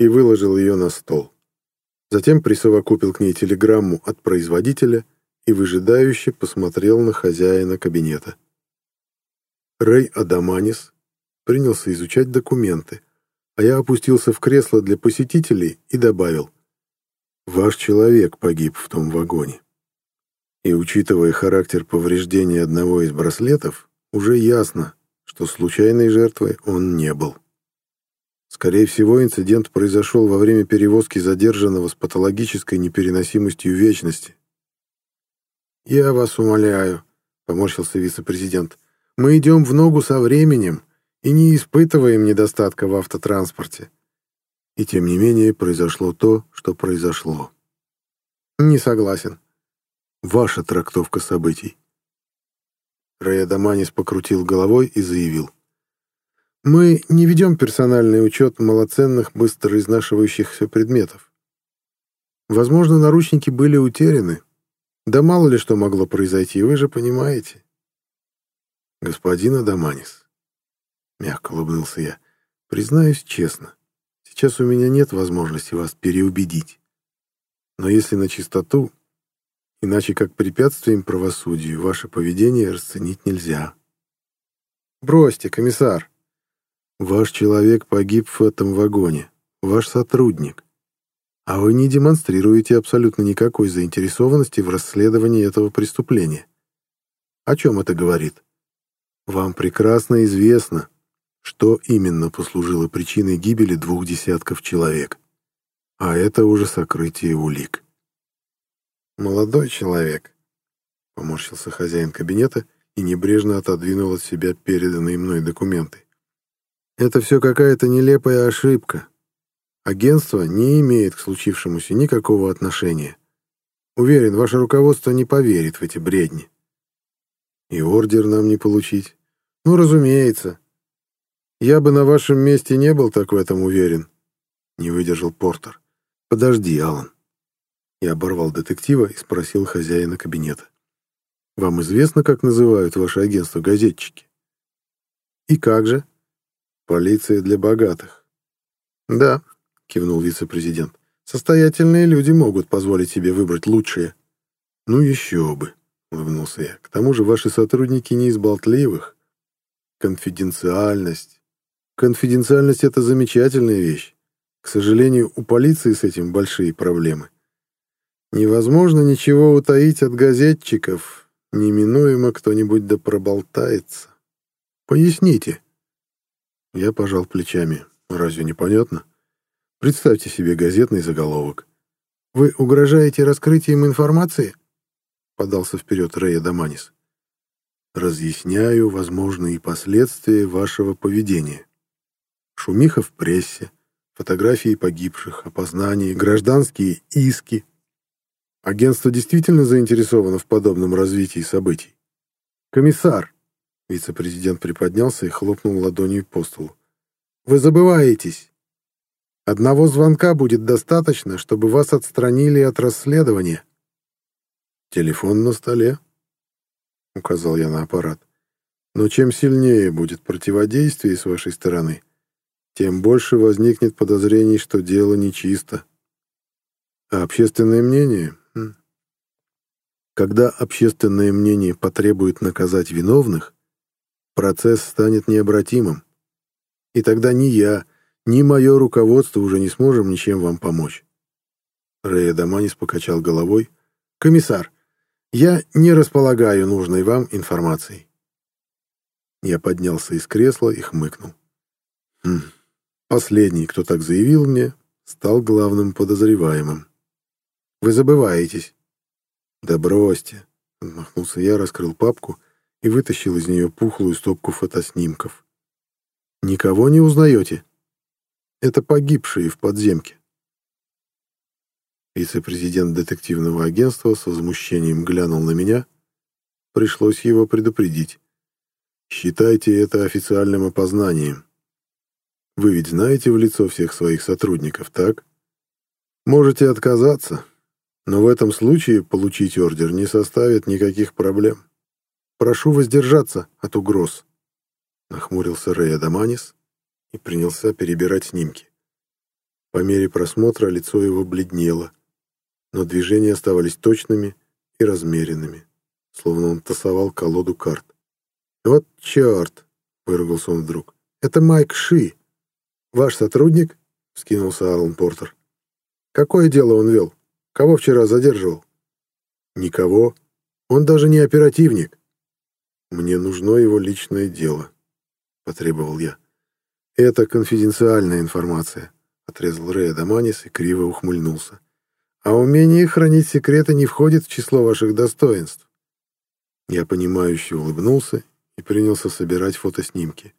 и выложил ее на стол. Затем присовокупил к ней телеграмму от производителя и выжидающе посмотрел на хозяина кабинета. Рэй Адаманис принялся изучать документы, а я опустился в кресло для посетителей и добавил «Ваш человек погиб в том вагоне». И, учитывая характер повреждения одного из браслетов, уже ясно, что случайной жертвой он не был. Скорее всего, инцидент произошел во время перевозки задержанного с патологической непереносимостью вечности. «Я вас умоляю», — поморщился вице-президент, — «мы идем в ногу со временем и не испытываем недостатка в автотранспорте». И тем не менее произошло то, что произошло. «Не согласен». «Ваша трактовка событий». Рэй Адаманис покрутил головой и заявил. Мы не ведем персональный учет малоценных, быстро изнашивающихся предметов. Возможно, наручники были утеряны. Да мало ли что могло произойти, вы же понимаете. Господин Адаманис, мягко улыбнулся я, признаюсь честно, сейчас у меня нет возможности вас переубедить. Но если на чистоту, иначе как препятствием правосудию, ваше поведение расценить нельзя. Бросьте, комиссар, Ваш человек погиб в этом вагоне, ваш сотрудник. А вы не демонстрируете абсолютно никакой заинтересованности в расследовании этого преступления. О чем это говорит? Вам прекрасно известно, что именно послужило причиной гибели двух десятков человек. А это уже сокрытие улик. «Молодой человек», — поморщился хозяин кабинета и небрежно отодвинул от себя переданные мной документы. Это все какая-то нелепая ошибка. Агентство не имеет к случившемуся никакого отношения. Уверен, ваше руководство не поверит в эти бредни. И ордер нам не получить. Ну, разумеется. Я бы на вашем месте не был так в этом уверен. Не выдержал Портер. Подожди, Алан. Я оборвал детектива и спросил хозяина кабинета. Вам известно, как называют ваше агентство газетчики? И как же? Полиция для богатых. Да, кивнул вице-президент. Состоятельные люди могут позволить себе выбрать лучшее. Ну еще бы, улыбнулся я. К тому же ваши сотрудники не из болтливых. Конфиденциальность. Конфиденциальность — это замечательная вещь. К сожалению, у полиции с этим большие проблемы. Невозможно ничего утаить от газетчиков. Неминуемо кто-нибудь да проболтается. Поясните. Я пожал плечами. Разве не понятно? Представьте себе газетный заголовок. «Вы угрожаете раскрытием информации?» Подался вперед Рея Даманис. «Разъясняю возможные последствия вашего поведения. Шумиха в прессе, фотографии погибших, опознания, гражданские иски. Агентство действительно заинтересовано в подобном развитии событий. Комиссар, Вице-президент приподнялся и хлопнул ладонью по столу. «Вы забываетесь. Одного звонка будет достаточно, чтобы вас отстранили от расследования». «Телефон на столе», — указал я на аппарат. «Но чем сильнее будет противодействие с вашей стороны, тем больше возникнет подозрений, что дело нечисто. А общественное мнение? Когда общественное мнение потребует наказать виновных, процесс станет необратимым. И тогда ни я, ни мое руководство уже не сможем ничем вам помочь. Рэй Адаманис покачал головой. «Комиссар, я не располагаю нужной вам информацией». Я поднялся из кресла и хмыкнул. Хм, последний, кто так заявил мне, стал главным подозреваемым. Вы забываетесь. Да бросьте. Отмахнулся я, раскрыл папку и вытащил из нее пухлую стопку фотоснимков. Никого не узнаете? Это погибшие в подземке. Вице-президент детективного агентства с возмущением глянул на меня. Пришлось его предупредить. Считайте это официальным опознанием. Вы ведь знаете в лицо всех своих сотрудников, так? Можете отказаться, но в этом случае получить ордер не составит никаких проблем. Прошу воздержаться от угроз. Нахмурился Рэй Адаманис и принялся перебирать снимки. По мере просмотра лицо его бледнело, но движения оставались точными и размеренными, словно он тасовал колоду карт. «Вот черт!» — выругался он вдруг. «Это Майк Ши, «Ваш сотрудник?» — скинулся Алан Портер. «Какое дело он вел? Кого вчера задерживал?» «Никого. Он даже не оперативник». «Мне нужно его личное дело», — потребовал я. «Это конфиденциальная информация», — отрезал Рэя Даманис и криво ухмыльнулся. «А умение хранить секреты не входит в число ваших достоинств». Я понимающе улыбнулся и принялся собирать фотоснимки.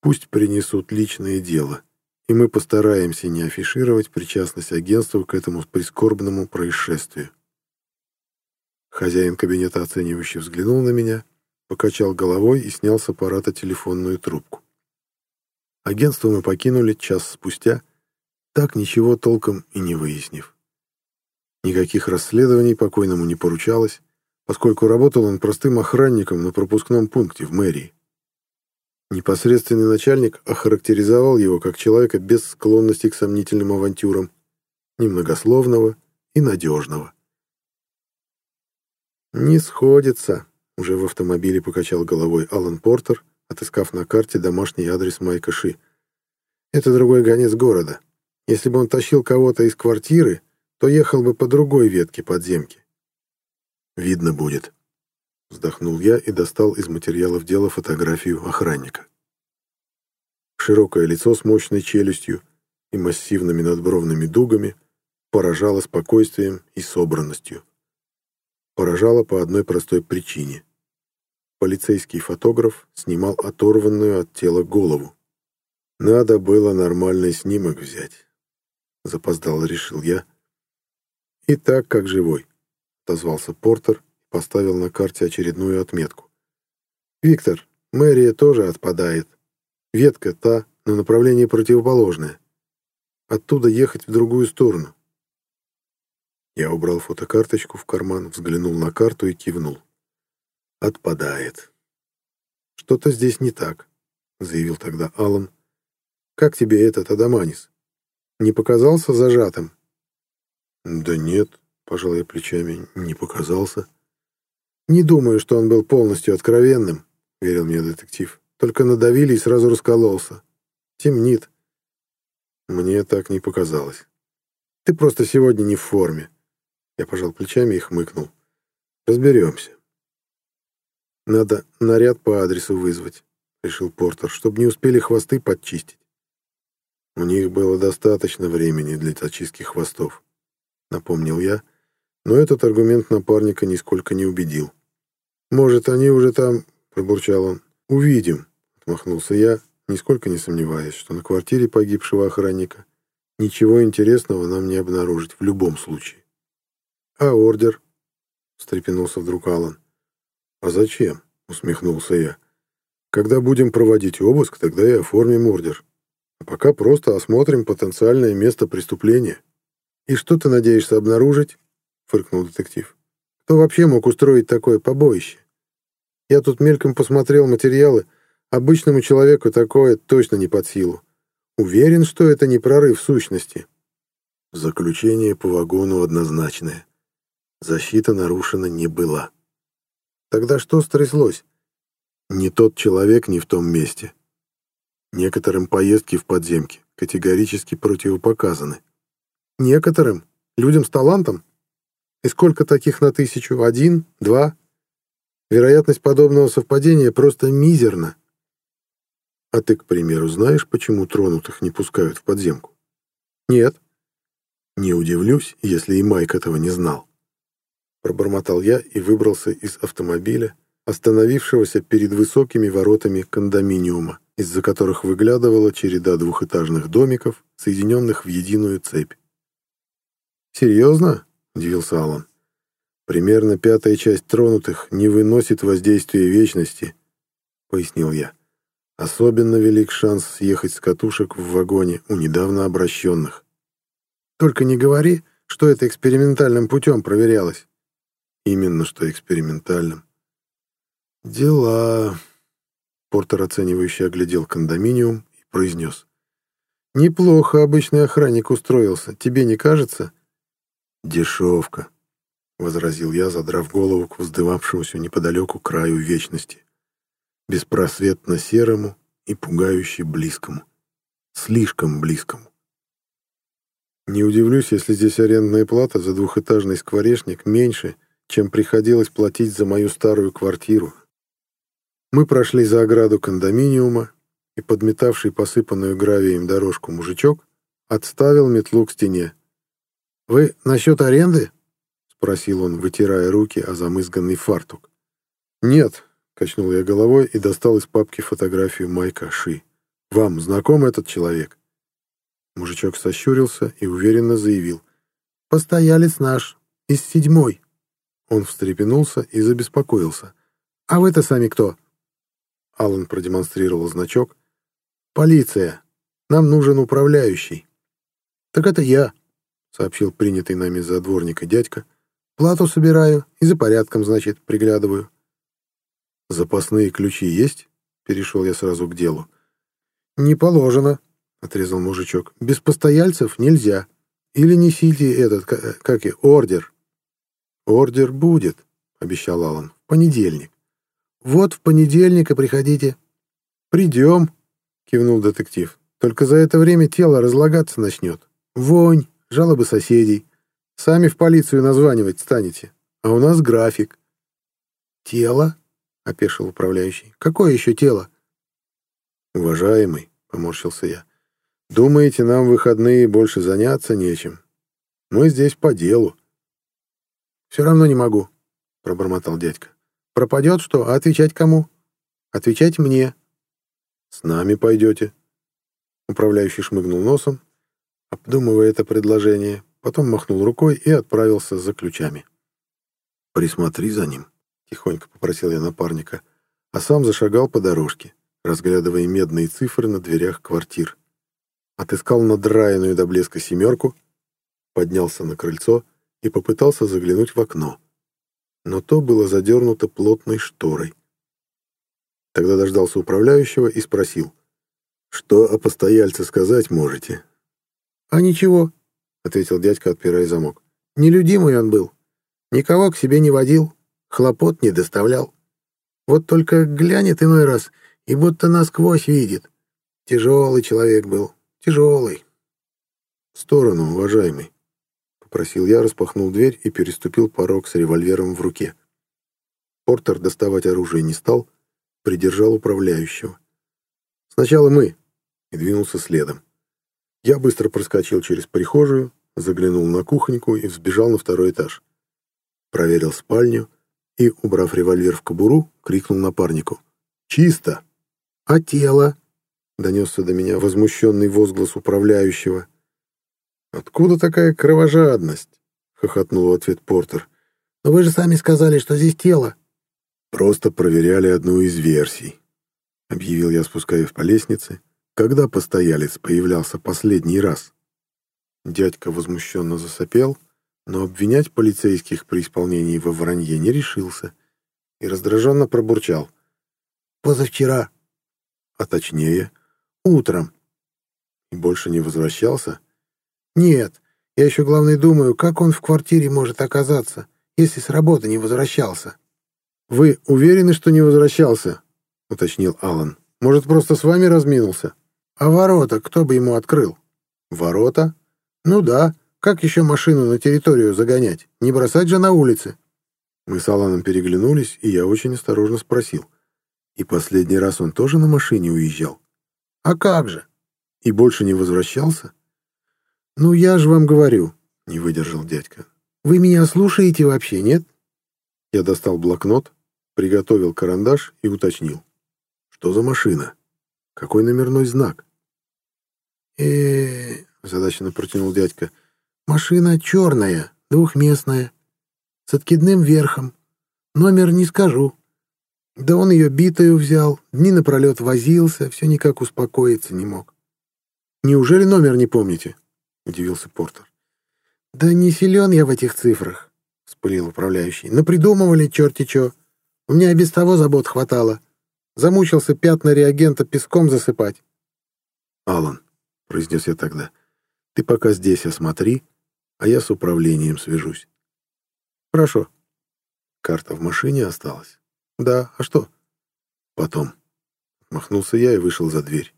Пусть принесут личное дело, и мы постараемся не афишировать причастность агентства к этому прискорбному происшествию. Хозяин кабинета оценивающе взглянул на меня, покачал головой и снял с аппарата телефонную трубку. Агентство мы покинули час спустя, так ничего толком и не выяснив. Никаких расследований покойному не поручалось, поскольку работал он простым охранником на пропускном пункте в мэрии. Непосредственный начальник охарактеризовал его как человека без склонности к сомнительным авантюрам, немногословного и надежного. «Не сходится», — уже в автомобиле покачал головой Алан Портер, отыскав на карте домашний адрес Майка Ши. «Это другой гонец города. Если бы он тащил кого-то из квартиры, то ехал бы по другой ветке подземки». «Видно будет», Вздохнул я и достал из материалов дела фотографию охранника. Широкое лицо с мощной челюстью и массивными надбровными дугами поражало спокойствием и собранностью. Поражало по одной простой причине. Полицейский фотограф снимал оторванную от тела голову. Надо было нормальный снимок взять. Запоздало решил я. И так, как живой, отозвался Портер поставил на карте очередную отметку. «Виктор, мэрия тоже отпадает. Ветка та, но направление противоположное. Оттуда ехать в другую сторону». Я убрал фотокарточку в карман, взглянул на карту и кивнул. «Отпадает». «Что-то здесь не так», — заявил тогда Алан. «Как тебе этот Адаманис? Не показался зажатым?» «Да нет», — пожал я плечами, — «не показался». «Не думаю, что он был полностью откровенным», — верил мне детектив. «Только надавили и сразу раскололся. Темнит». Мне так не показалось. «Ты просто сегодня не в форме». Я пожал плечами и хмыкнул. «Разберемся». «Надо наряд по адресу вызвать», — решил Портер, «чтобы не успели хвосты подчистить». У них было достаточно времени для зачистки хвостов, напомнил я, — но этот аргумент напарника нисколько не убедил. «Может, они уже там...» — пробурчал он. «Увидим», — отмахнулся я, нисколько не сомневаясь, что на квартире погибшего охранника ничего интересного нам не обнаружить в любом случае. «А ордер?» — встрепенулся вдруг Алан. «А зачем?» — усмехнулся я. «Когда будем проводить обыск, тогда и оформим ордер. А пока просто осмотрим потенциальное место преступления. И что ты надеешься обнаружить?» — фыркнул детектив. «Кто вообще мог устроить такое побоище? Я тут мельком посмотрел материалы. Обычному человеку такое точно не под силу. Уверен, что это не прорыв сущности». Заключение по вагону однозначное. Защита нарушена не была. Тогда что стряслось? Не тот человек не в том месте. Некоторым поездки в подземки категорически противопоказаны. Некоторым? Людям с талантом? И сколько таких на тысячу? Один? Два? Вероятность подобного совпадения просто мизерна. А ты, к примеру, знаешь, почему тронутых не пускают в подземку? Нет. Не удивлюсь, если и Майк этого не знал. Пробормотал я и выбрался из автомобиля, остановившегося перед высокими воротами кондоминиума, из-за которых выглядывала череда двухэтажных домиков, соединенных в единую цепь. «Серьезно?» — удивился Алан. «Примерно пятая часть тронутых не выносит воздействия вечности», — пояснил я. «Особенно велик шанс съехать с катушек в вагоне у недавно обращенных». «Только не говори, что это экспериментальным путем проверялось». «Именно что экспериментальным». «Дела...» Портер оценивающе оглядел кондоминиум и произнес. «Неплохо обычный охранник устроился, тебе не кажется?» «Дешевка», — возразил я, задрав голову к вздымавшемуся неподалеку краю вечности. Беспросветно серому и пугающе близкому. Слишком близкому. Не удивлюсь, если здесь арендная плата за двухэтажный скворечник меньше, чем приходилось платить за мою старую квартиру. Мы прошли за ограду кондоминиума, и подметавший посыпанную гравием дорожку мужичок отставил метлу к стене. «Вы насчет аренды?» спросил он, вытирая руки о замызганный фартук. «Нет», — качнул я головой и достал из папки фотографию Майка Ши. «Вам знаком этот человек?» Мужичок сощурился и уверенно заявил. «Постоялец наш, из седьмой». Он встрепенулся и забеспокоился. «А вы-то сами кто?» Алан продемонстрировал значок. «Полиция. Нам нужен управляющий». «Так это я», — сообщил принятый нами за дворника дядька Плату собираю и за порядком, значит, приглядываю. Запасные ключи есть? Перешел я сразу к делу. Не положено, отрезал мужичок. Без постояльцев нельзя. Или несите этот, как и, ордер. Ордер будет, обещал Алан. В понедельник. Вот в понедельник и приходите. Придем, кивнул детектив. Только за это время тело разлагаться начнет. Вонь, жалобы соседей. Сами в полицию названивать станете, а у нас график». «Тело?» — опешил управляющий. «Какое еще тело?» «Уважаемый», — поморщился я, — «думаете, нам выходные больше заняться нечем? Мы здесь по делу». «Все равно не могу», — пробормотал дядька. «Пропадет что? А отвечать кому?» «Отвечать мне». «С нами пойдете». Управляющий шмыгнул носом, обдумывая это предложение, потом махнул рукой и отправился за ключами. «Присмотри за ним», — тихонько попросил я напарника, а сам зашагал по дорожке, разглядывая медные цифры на дверях квартир. Отыскал надраенную до блеска семерку, поднялся на крыльцо и попытался заглянуть в окно. Но то было задернуто плотной шторой. Тогда дождался управляющего и спросил, «Что о постояльце сказать можете?» «А ничего», — ответил дядька, отпирая замок. «Нелюдимый он был. Никого к себе не водил, хлопот не доставлял. Вот только глянет иной раз и будто насквозь видит. Тяжелый человек был, тяжелый». «В сторону, уважаемый», — попросил я, распахнул дверь и переступил порог с револьвером в руке. Портер доставать оружие не стал, придержал управляющего. «Сначала мы», — и двинулся следом. Я быстро проскочил через прихожую, заглянул на кухоньку и взбежал на второй этаж. Проверил спальню и, убрав револьвер в кобуру, крикнул напарнику. «Чисто!» «А тело?» — донесся до меня возмущенный возглас управляющего. «Откуда такая кровожадность?» — хохотнул в ответ Портер. «Но вы же сами сказали, что здесь тело». «Просто проверяли одну из версий», — объявил я, спускаясь по лестнице, когда постоялец появлялся последний раз? Дядька возмущенно засопел, но обвинять полицейских при исполнении во вранье не решился и раздраженно пробурчал. «Позавчера». А точнее, утром. И больше не возвращался? «Нет, я еще, главное, думаю, как он в квартире может оказаться, если с работы не возвращался». «Вы уверены, что не возвращался?» — уточнил Алан. «Может, просто с вами разминулся?» А ворота кто бы ему открыл? Ворота? Ну да. Как еще машину на территорию загонять? Не бросать же на улице. Мы с Аланом переглянулись, и я очень осторожно спросил. И последний раз он тоже на машине уезжал? А как же? И больше не возвращался? «Ну, я же вам говорю», — не выдержал дядька. «Вы меня слушаете вообще, нет?» Я достал блокнот, приготовил карандаш и уточнил. «Что за машина? Какой номерной знак?» э задаченно протянул дядька. «Машина черная, двухместная, с откидным верхом. Номер не скажу. Да он ее битою взял, дни напролет возился, все никак успокоиться не мог. «Неужели номер не помните?» — удивился Портер. «Да не силен я в этих цифрах», — вспылил управляющий. «Напридумывали черти чё. У меня и без того забот хватало. Замучился пятна реагента песком засыпать». «Алан», — произнес я тогда, — «ты пока здесь осмотри, а я с управлением свяжусь». «Хорошо». «Карта в машине осталась?» «Да, а что?» «Потом». Махнулся я и вышел за дверь.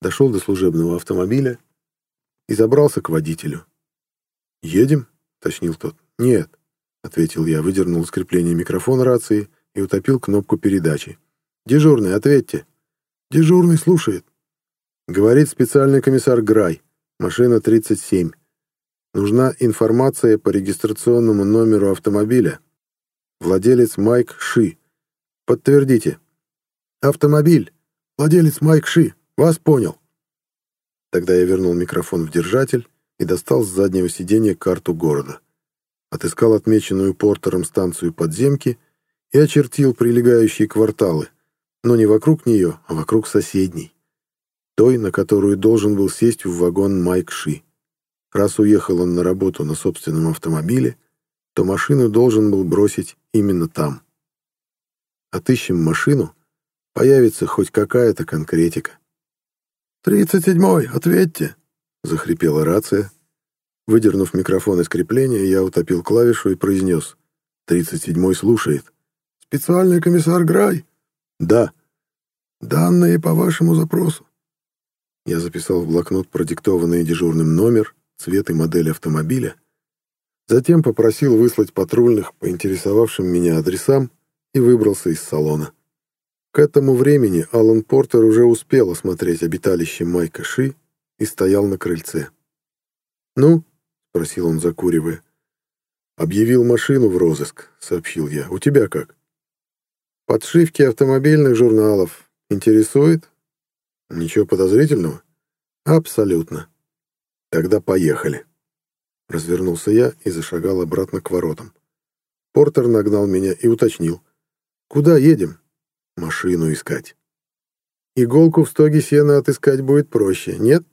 Дошел до служебного автомобиля и забрался к водителю. «Едем?» — точнил тот. «Нет», — ответил я, выдернул из крепления микрофон рации и утопил кнопку передачи. «Дежурный, ответьте». «Дежурный слушает». Говорит специальный комиссар Грай. Машина 37. Нужна информация по регистрационному номеру автомобиля. Владелец Майк Ши. Подтвердите. Автомобиль. Владелец Майк Ши. Вас понял. Тогда я вернул микрофон в держатель и достал с заднего сиденья карту города. Отыскал отмеченную портером станцию подземки и очертил прилегающие кварталы, но не вокруг нее, а вокруг соседней. Той, на которую должен был сесть в вагон Майк Ши. Раз уехал он на работу на собственном автомобиле, то машину должен был бросить именно там. Отыщем машину, появится хоть какая-то конкретика. «Тридцать седьмой, ответьте!» — захрипела рация. Выдернув микрофон из крепления, я утопил клавишу и произнес. «Тридцать седьмой слушает». «Специальный комиссар Грай?» «Да». «Данные по вашему запросу». Я записал в блокнот продиктованный дежурным номер, цвет и модель автомобиля. Затем попросил выслать патрульных по интересовавшим меня адресам и выбрался из салона. К этому времени Алан Портер уже успел осмотреть обиталище Майка Ши и стоял на крыльце. «Ну?» — спросил он, закуривая. «Объявил машину в розыск», — сообщил я. «У тебя как?» «Подшивки автомобильных журналов. Интересует?» «Ничего подозрительного?» «Абсолютно. Тогда поехали». Развернулся я и зашагал обратно к воротам. Портер нагнал меня и уточнил. «Куда едем?» машину искать. Иголку в стоге сена отыскать будет проще, нет?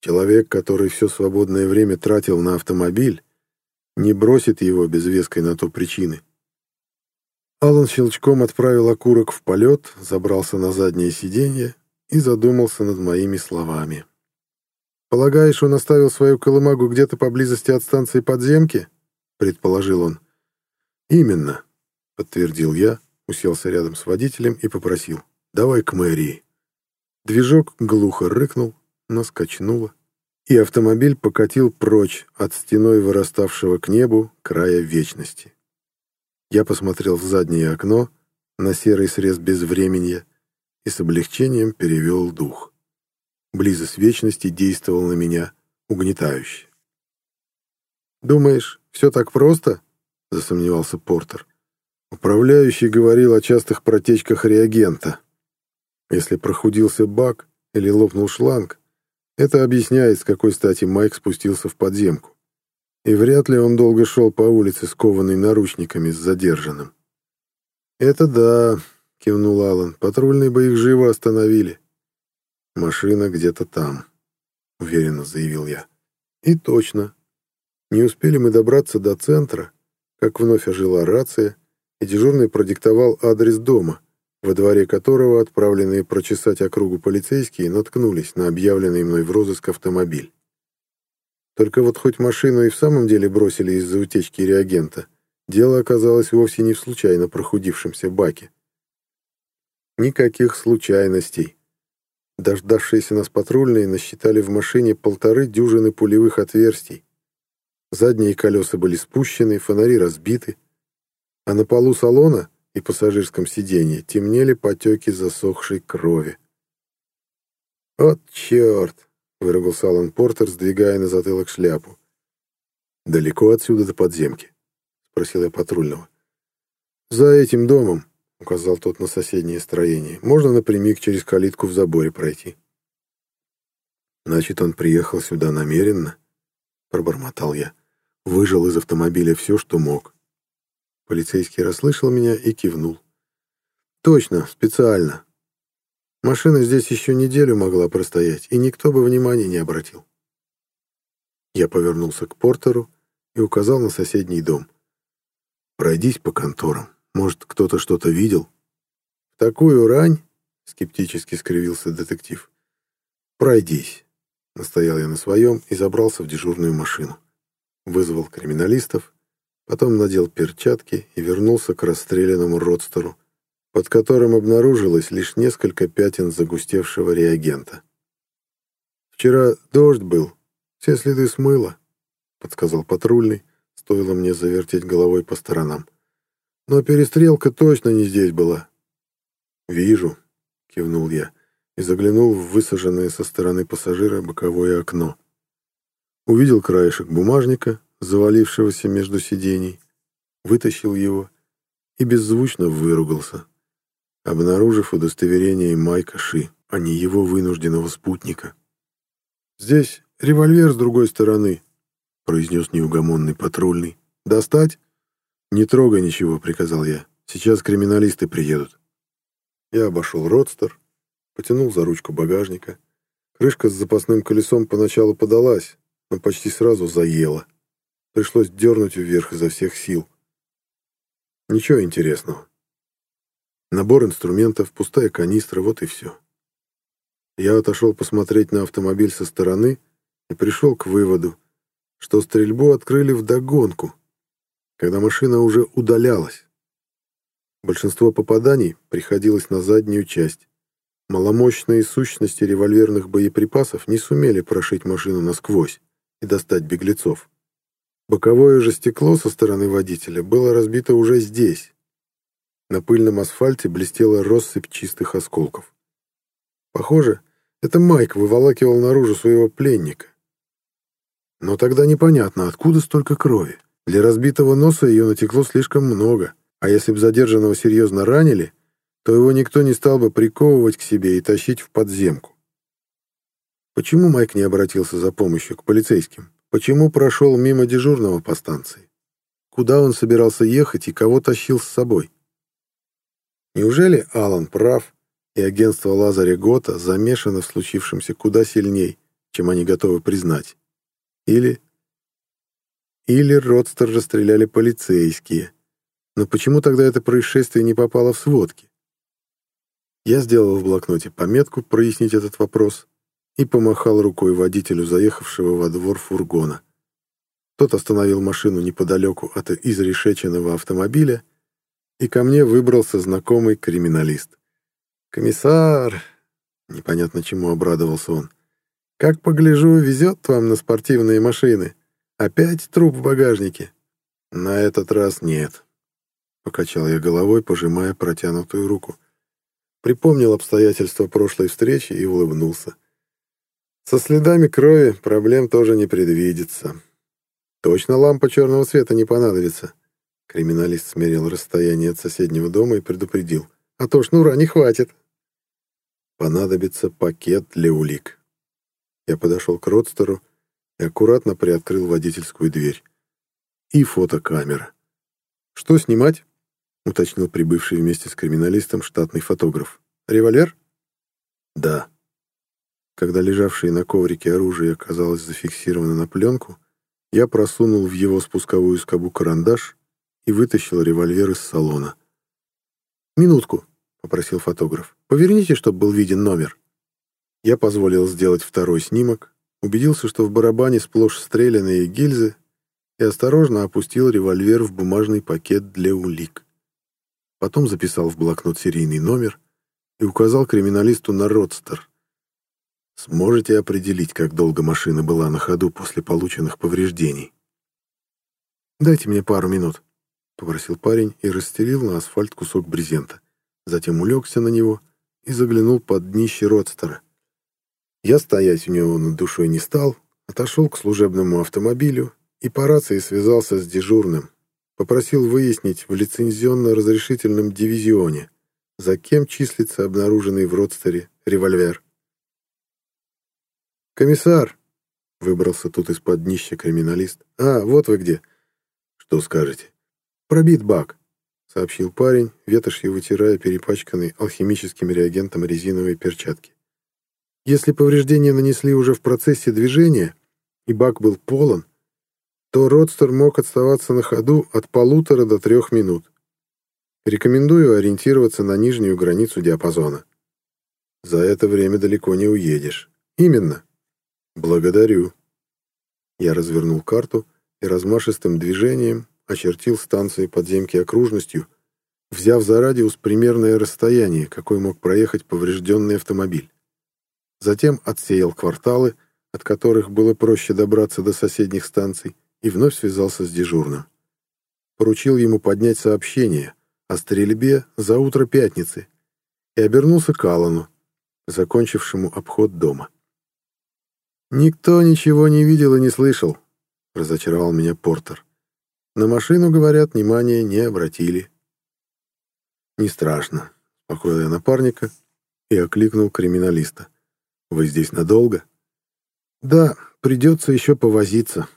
Человек, который все свободное время тратил на автомобиль, не бросит его без веской на то причины. Алан щелчком отправил окурок в полет, забрался на заднее сиденье и задумался над моими словами. «Полагаешь, он оставил свою колымагу где-то поблизости от станции подземки?» — предположил он. «Именно», — подтвердил я, уселся рядом с водителем и попросил «давай к мэрии». Движок глухо рыкнул, нас качнуло, и автомобиль покатил прочь от стеной выраставшего к небу края вечности. Я посмотрел в заднее окно на серый срез безвременья и с облегчением перевел дух. Близость вечности действовала на меня угнетающе. «Думаешь, все так просто?» — засомневался Портер. Управляющий говорил о частых протечках реагента. Если прохудился бак или лопнул шланг, это объясняет, с какой стати Майк спустился в подземку. И вряд ли он долго шел по улице, скованный наручниками с задержанным. «Это да», — кивнул Аллан, — «патрульные бы их живо остановили». «Машина где-то там», — уверенно заявил я. И точно. Не успели мы добраться до центра, как вновь ожила рация, и дежурный продиктовал адрес дома, во дворе которого отправленные прочесать округу полицейские наткнулись на объявленный мной в розыск автомобиль. Только вот хоть машину и в самом деле бросили из-за утечки реагента, дело оказалось вовсе не в случайно прохудившемся баке. Никаких случайностей. Дождавшиеся нас патрульные насчитали в машине полторы дюжины пулевых отверстий. Задние колеса были спущены, фонари разбиты, а на полу салона и пассажирском сиденье темнели потеки засохшей крови. «Вот черт!» —— выругался Алан Портер, сдвигая на затылок шляпу. «Далеко отсюда до подземки?» — спросил я патрульного. «За этим домом», — указал тот на соседнее строение. «Можно напрямик через калитку в заборе пройти». «Значит, он приехал сюда намеренно?» — пробормотал я. Выжил из автомобиля все, что мог. Полицейский расслышал меня и кивнул. «Точно, специально. Машина здесь еще неделю могла простоять, и никто бы внимания не обратил». Я повернулся к Портеру и указал на соседний дом. «Пройдись по конторам. Может, кто-то что-то видел?» «В такую рань?» — скептически скривился детектив. «Пройдись». Настоял я на своем и забрался в дежурную машину. Вызвал криминалистов, потом надел перчатки и вернулся к расстрелянному родстеру, под которым обнаружилось лишь несколько пятен загустевшего реагента. «Вчера дождь был, все следы смыло», — подсказал патрульный, стоило мне завертеть головой по сторонам. «Но перестрелка точно не здесь была». «Вижу», — кивнул я и заглянул в высаженное со стороны пассажира боковое окно. Увидел краешек бумажника, завалившегося между сидений, вытащил его и беззвучно выругался, обнаружив удостоверение Майка Ши, а не его вынужденного спутника. «Здесь револьвер с другой стороны», — произнес неугомонный патрульный. «Достать?» «Не трогай ничего», — приказал я. «Сейчас криминалисты приедут». Я обошел родстер, потянул за ручку багажника. Крышка с запасным колесом поначалу подалась, но почти сразу заела. Пришлось дернуть вверх изо всех сил. Ничего интересного. Набор инструментов, пустая канистра, вот и все. Я отошел посмотреть на автомобиль со стороны и пришел к выводу, что стрельбу открыли вдогонку, когда машина уже удалялась. Большинство попаданий приходилось на заднюю часть. Маломощные сущности револьверных боеприпасов не сумели прошить машину насквозь и достать беглецов. Боковое же стекло со стороны водителя было разбито уже здесь. На пыльном асфальте блестела россыпь чистых осколков. Похоже, это Майк выволакивал наружу своего пленника. Но тогда непонятно, откуда столько крови. Для разбитого носа ее натекло слишком много, а если бы задержанного серьезно ранили, то его никто не стал бы приковывать к себе и тащить в подземку. Почему Майк не обратился за помощью к полицейским? Почему прошел мимо дежурного по станции? Куда он собирался ехать и кого тащил с собой? Неужели Алан прав, и агентство Лазаря Гота замешано в случившемся куда сильней, чем они готовы признать? Или... Или Родстер расстреляли полицейские. Но почему тогда это происшествие не попало в сводки? Я сделал в блокноте пометку прояснить этот вопрос и помахал рукой водителю заехавшего во двор фургона. Тот остановил машину неподалеку от изрешеченного автомобиля, и ко мне выбрался знакомый криминалист. «Комиссар!» — непонятно чему обрадовался он. «Как погляжу, везет вам на спортивные машины. Опять труп в багажнике?» «На этот раз нет», — покачал я головой, пожимая протянутую руку. Припомнил обстоятельства прошлой встречи и улыбнулся. Со следами крови проблем тоже не предвидится. Точно лампа черного цвета не понадобится. Криминалист смерил расстояние от соседнего дома и предупредил. А то шнура не хватит. Понадобится пакет для улик. Я подошел к родстеру и аккуратно приоткрыл водительскую дверь. И фотокамера. Что снимать? уточнил прибывший вместе с криминалистом штатный фотограф. «Револьвер?» «Да». Когда лежавшее на коврике оружие оказалось зафиксировано на пленку, я просунул в его спусковую скобу карандаш и вытащил револьвер из салона. «Минутку», — попросил фотограф. «Поверните, чтобы был виден номер». Я позволил сделать второй снимок, убедился, что в барабане сплошь стрелянные гильзы, и осторожно опустил револьвер в бумажный пакет для улик. Потом записал в блокнот серийный номер и указал криминалисту на родстер. Сможете определить, как долго машина была на ходу после полученных повреждений? «Дайте мне пару минут», — попросил парень и расстелил на асфальт кусок брезента. Затем улегся на него и заглянул под днище родстера. Я стоять у него над душой не стал, отошел к служебному автомобилю и по рации связался с дежурным. Попросил выяснить в лицензионно-разрешительном дивизионе, за кем числится обнаруженный в родстере револьвер. «Комиссар!» — выбрался тут из-под днища криминалист. «А, вот вы где!» «Что скажете?» «Пробит бак», — сообщил парень, ветошью вытирая перепачканный алхимическим реагентом резиновые перчатки. «Если повреждения нанесли уже в процессе движения, и бак был полон, то родстер мог отставаться на ходу от полутора до трех минут. Рекомендую ориентироваться на нижнюю границу диапазона. За это время далеко не уедешь. Именно. Благодарю. Я развернул карту и размашистым движением очертил станции подземки окружностью, взяв за радиус примерное расстояние, какое мог проехать поврежденный автомобиль. Затем отсеял кварталы, от которых было проще добраться до соседних станций, и вновь связался с дежурным. Поручил ему поднять сообщение о стрельбе за утро пятницы и обернулся к Аллану, закончившему обход дома. «Никто ничего не видел и не слышал», — разочаровал меня Портер. «На машину, говорят, внимания не обратили». «Не страшно», — успокоил я напарника и окликнул криминалиста. «Вы здесь надолго?» «Да, придется еще повозиться»,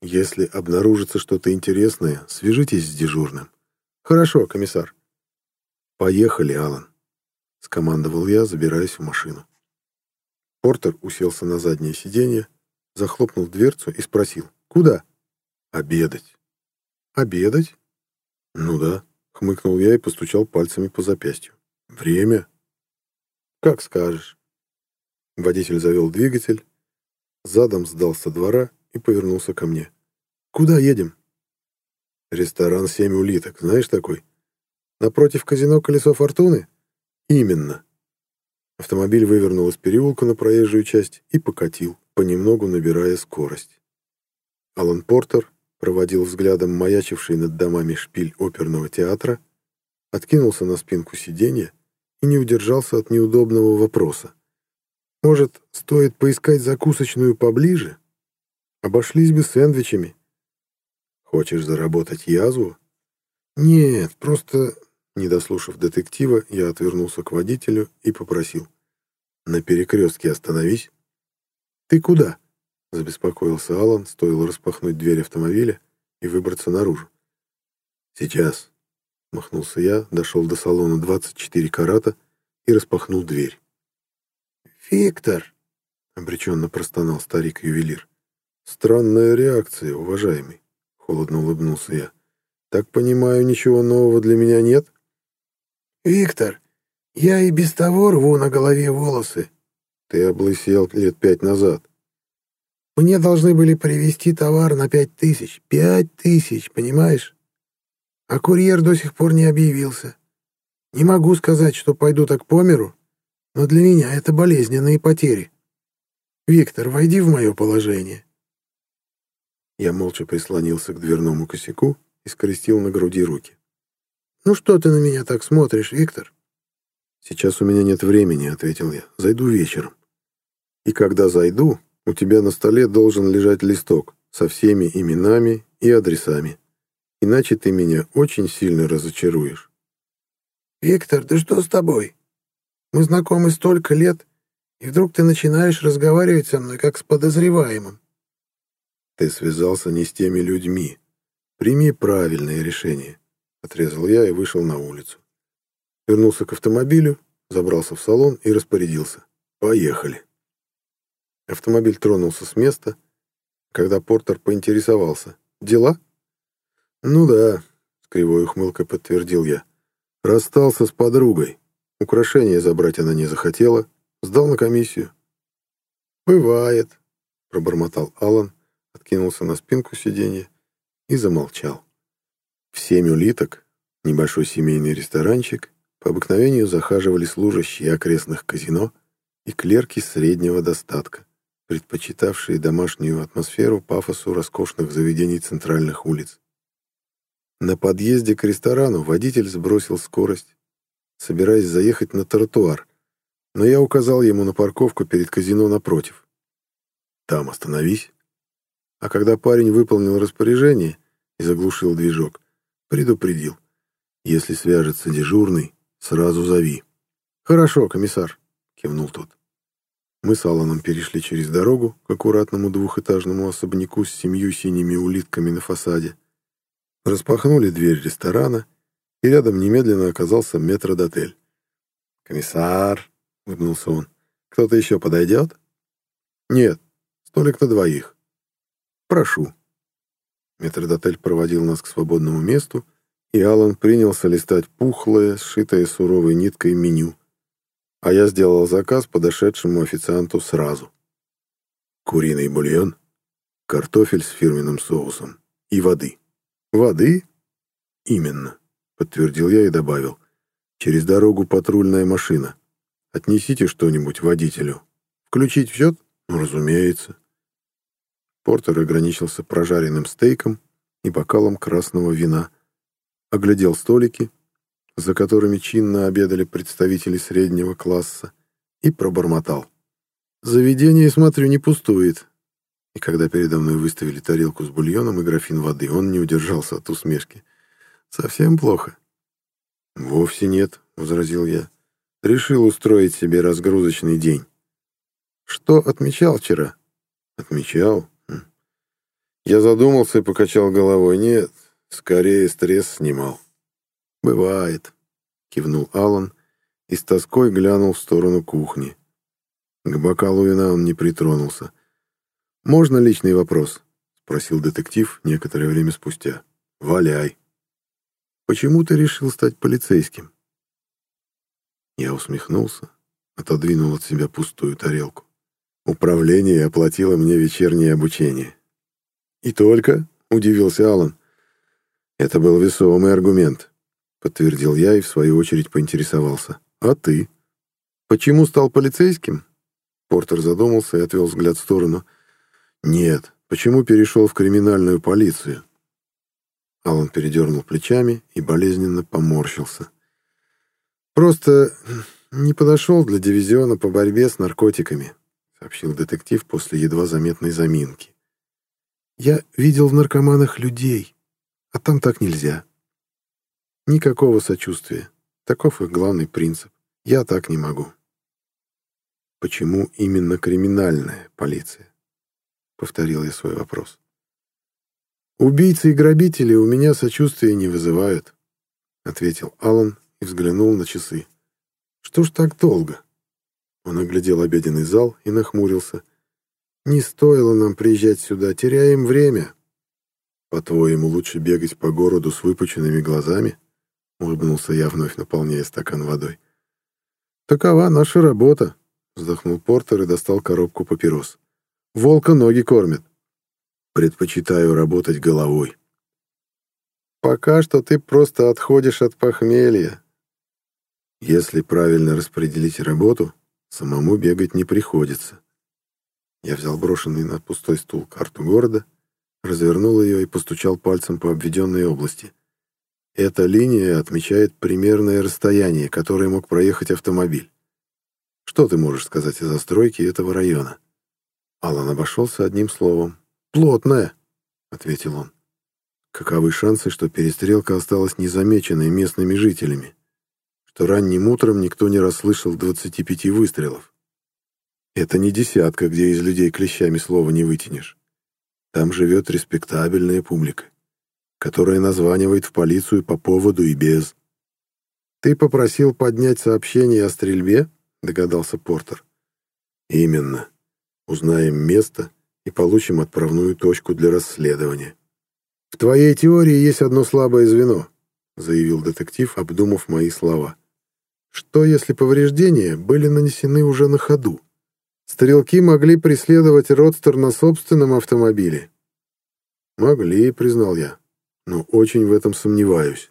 если обнаружится что-то интересное, свяжитесь с дежурным. Хорошо, комиссар. Поехали, Алан, скомандовал я, забираясь в машину. Портер уселся на заднее сиденье, захлопнул дверцу и спросил: "Куда?" "Обедать". "Обедать?" "Ну да", хмыкнул я и постучал пальцами по запястью. "Время?" "Как скажешь". Водитель завел двигатель, задом сдался двора и повернулся ко мне. «Куда едем?» «Ресторан «Семь улиток». Знаешь такой?» «Напротив казино «Колесо фортуны»?» «Именно». Автомобиль вывернул из переулка на проезжую часть и покатил, понемногу набирая скорость. Алан Портер проводил взглядом маячивший над домами шпиль оперного театра, откинулся на спинку сиденья и не удержался от неудобного вопроса. «Может, стоит поискать закусочную поближе?» Обошлись бы сэндвичами. Хочешь заработать язву? Нет, просто... Не дослушав детектива, я отвернулся к водителю и попросил. На перекрестке остановись. Ты куда? Забеспокоился Алан, стоило распахнуть дверь автомобиля и выбраться наружу. Сейчас. Махнулся я, дошел до салона 24 карата и распахнул дверь. «Виктор!» — обреченно простонал старик-ювелир. Странная реакция, уважаемый, холодно улыбнулся я. Так понимаю, ничего нового для меня нет? Виктор, я и без того рву на голове волосы. Ты облысел лет пять назад. Мне должны были привезти товар на пять тысяч. Пять тысяч, понимаешь? А курьер до сих пор не объявился. Не могу сказать, что пойду так по миру, но для меня это болезненные потери. Виктор, войди в мое положение. Я молча прислонился к дверному косяку и скрестил на груди руки. «Ну что ты на меня так смотришь, Виктор?» «Сейчас у меня нет времени», — ответил я. «Зайду вечером». «И когда зайду, у тебя на столе должен лежать листок со всеми именами и адресами. Иначе ты меня очень сильно разочаруешь». «Виктор, да что с тобой? Мы знакомы столько лет, и вдруг ты начинаешь разговаривать со мной как с подозреваемым. Ты связался не с теми людьми. Прими правильное решение. Отрезал я и вышел на улицу. Вернулся к автомобилю, забрался в салон и распорядился. Поехали. Автомобиль тронулся с места, когда Портер поинтересовался. «Дела?» «Ну да», — с кривой ухмылкой подтвердил я. «Расстался с подругой. Украшение забрать она не захотела. Сдал на комиссию». «Бывает», — пробормотал Алан откинулся на спинку сиденья и замолчал. В семь улиток, небольшой семейный ресторанчик, по обыкновению захаживали служащие окрестных казино и клерки среднего достатка, предпочитавшие домашнюю атмосферу пафосу роскошных заведений центральных улиц. На подъезде к ресторану водитель сбросил скорость, собираясь заехать на тротуар, но я указал ему на парковку перед казино напротив. «Там остановись». А когда парень выполнил распоряжение и заглушил движок, предупредил. «Если свяжется дежурный, сразу зови». «Хорошо, комиссар», — кивнул тот. Мы с Алланом перешли через дорогу к аккуратному двухэтажному особняку с семью синими улитками на фасаде. Распахнули дверь ресторана, и рядом немедленно оказался метродотель. «Комиссар», — улыбнулся он, — «кто-то еще подойдет?» «Нет, столик на двоих». «Прошу». Метродотель проводил нас к свободному месту, и Аллан принялся листать пухлое, сшитое суровой ниткой меню а я сделал заказ подошедшему официанту сразу. Куриный бульон, картофель с фирменным соусом и воды. Воды? Именно, подтвердил я и добавил. Через дорогу патрульная машина. Отнесите что-нибудь водителю. Включить в счет? Ну, разумеется. Портер ограничился прожаренным стейком и бокалом красного вина. Оглядел столики, за которыми чинно обедали представители среднего класса, и пробормотал. «Заведение, смотрю, не пустует». И когда передо мной выставили тарелку с бульоном и графин воды, он не удержался от усмешки. «Совсем плохо?» «Вовсе нет», — возразил я. «Решил устроить себе разгрузочный день». «Что отмечал вчера?» «Отмечал?» хм. Я задумался и покачал головой. «Нет, скорее стресс снимал». «Бывает», — кивнул Алан и с тоской глянул в сторону кухни. К бокалу вина он не притронулся. «Можно личный вопрос?» — спросил детектив некоторое время спустя. «Валяй». «Почему ты решил стать полицейским?» Я усмехнулся, отодвинул от себя пустую тарелку. Управление оплатило мне вечернее обучение. «И только?» — удивился Алан. Это был весомый аргумент. Подтвердил я и в свою очередь поинтересовался. «А ты?» «Почему стал полицейским?» Портер задумался и отвел взгляд в сторону. «Нет, почему перешел в криминальную полицию?» Алан передернул плечами и болезненно поморщился. «Просто не подошел для дивизиона по борьбе с наркотиками», сообщил детектив после едва заметной заминки. «Я видел в наркоманах людей, а там так нельзя. Никакого сочувствия. Таков их главный принцип. Я так не могу. Почему именно криминальная полиция? Повторил я свой вопрос. Убийцы и грабители у меня сочувствия не вызывают, ответил Алан и взглянул на часы. Что ж так долго? Он оглядел обеденный зал и нахмурился. Не стоило нам приезжать сюда, теряем время. По-твоему, лучше бегать по городу с выпученными глазами? Улыбнулся я, вновь наполняя стакан водой. «Такова наша работа», — вздохнул Портер и достал коробку папирос. «Волка ноги кормят». «Предпочитаю работать головой». «Пока что ты просто отходишь от похмелья». «Если правильно распределить работу, самому бегать не приходится». Я взял брошенный на пустой стул карту города, развернул ее и постучал пальцем по обведенной области — эта линия отмечает примерное расстояние, которое мог проехать автомобиль. Что ты можешь сказать о застройке этого района? Алан обошелся одним словом. «Плотная», — ответил он. Каковы шансы, что перестрелка осталась незамеченной местными жителями? Что ранним утром никто не расслышал 25 выстрелов? Это не десятка, где из людей клещами слова не вытянешь. Там живет респектабельная публика которая названивает в полицию по поводу и без. «Ты попросил поднять сообщение о стрельбе?» — догадался Портер. «Именно. Узнаем место и получим отправную точку для расследования». «В твоей теории есть одно слабое звено», — заявил детектив, обдумав мои слова. «Что, если повреждения были нанесены уже на ходу? Стрелки могли преследовать Родстер на собственном автомобиле». «Могли», — признал я но очень в этом сомневаюсь.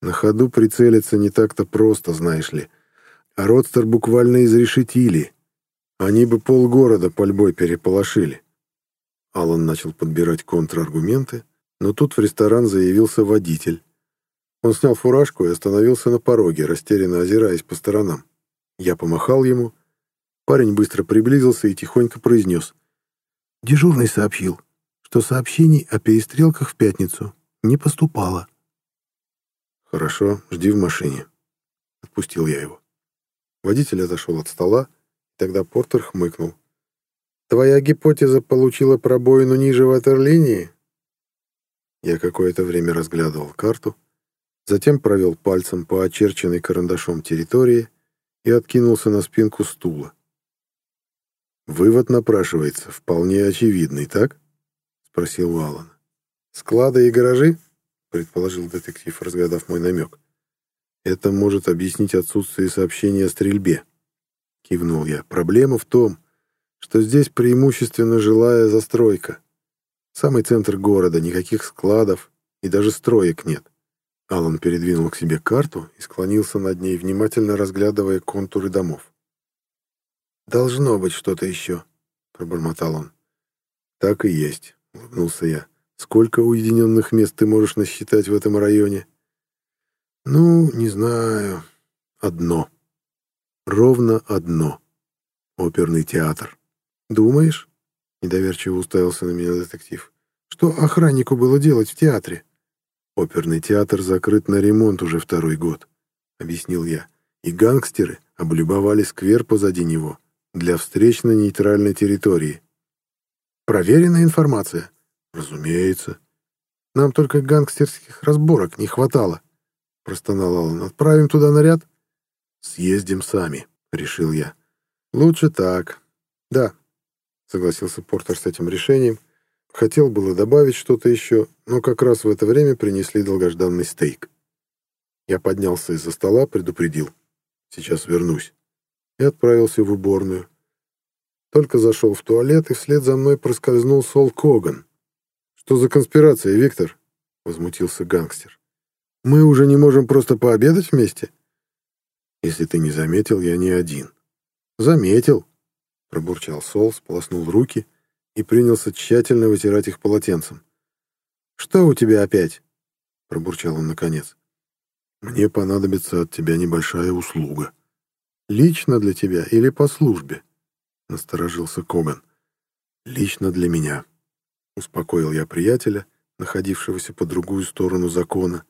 На ходу прицелиться не так-то просто, знаешь ли. А Родстер буквально изрешетили. Они бы полгорода пальбой переполошили. Алан начал подбирать контраргументы, но тут в ресторан заявился водитель. Он снял фуражку и остановился на пороге, растерянно озираясь по сторонам. Я помахал ему. Парень быстро приблизился и тихонько произнес. Дежурный сообщил, что сообщений о перестрелках в пятницу не поступало. «Хорошо, жди в машине». Отпустил я его. Водитель отошел от стола, тогда Портер хмыкнул. «Твоя гипотеза получила пробоину ниже ватерлинии?» Я какое-то время разглядывал карту, затем провел пальцем по очерченной карандашом территории и откинулся на спинку стула. «Вывод напрашивается, вполне очевидный, так?» — спросил Валан. «Склады и гаражи?» — предположил детектив, разгадав мой намек. «Это может объяснить отсутствие сообщения о стрельбе», — кивнул я. «Проблема в том, что здесь преимущественно жилая застройка. Самый центр города, никаких складов и даже строек нет. Алан передвинул к себе карту и склонился над ней, внимательно разглядывая контуры домов. «Должно быть что-то еще», — пробормотал он. «Так и есть», — улыбнулся я. «Сколько уединенных мест ты можешь насчитать в этом районе?» «Ну, не знаю. Одно. Ровно одно. Оперный театр. Думаешь?» Недоверчиво уставился на меня детектив. «Что охраннику было делать в театре?» «Оперный театр закрыт на ремонт уже второй год», — объяснил я. «И гангстеры облюбовали сквер позади него для встреч на нейтральной территории». «Проверенная информация?» «Разумеется. Нам только гангстерских разборок не хватало», — простонал Аллан. «Отправим туда наряд?» «Съездим сами», — решил я. «Лучше так. Да, согласился Портер с этим решением. Хотел было добавить что-то еще, но как раз в это время принесли долгожданный стейк. Я поднялся из-за стола, предупредил. Сейчас вернусь. И отправился в уборную. Только зашел в туалет, и вслед за мной проскользнул Сол Коган. «Что за конспирация, Виктор?» — возмутился гангстер. «Мы уже не можем просто пообедать вместе?» «Если ты не заметил, я не один». «Заметил», Пробурчал Сол, сполоснул руки и принялся тщательно вытирать их полотенцем. «Что у тебя опять?» — пробурчал он наконец. «Мне понадобится от тебя небольшая услуга. Лично для тебя или по службе?» — насторожился Коган. «Лично для меня», — успокоил я приятеля, находившегося по другую сторону закона.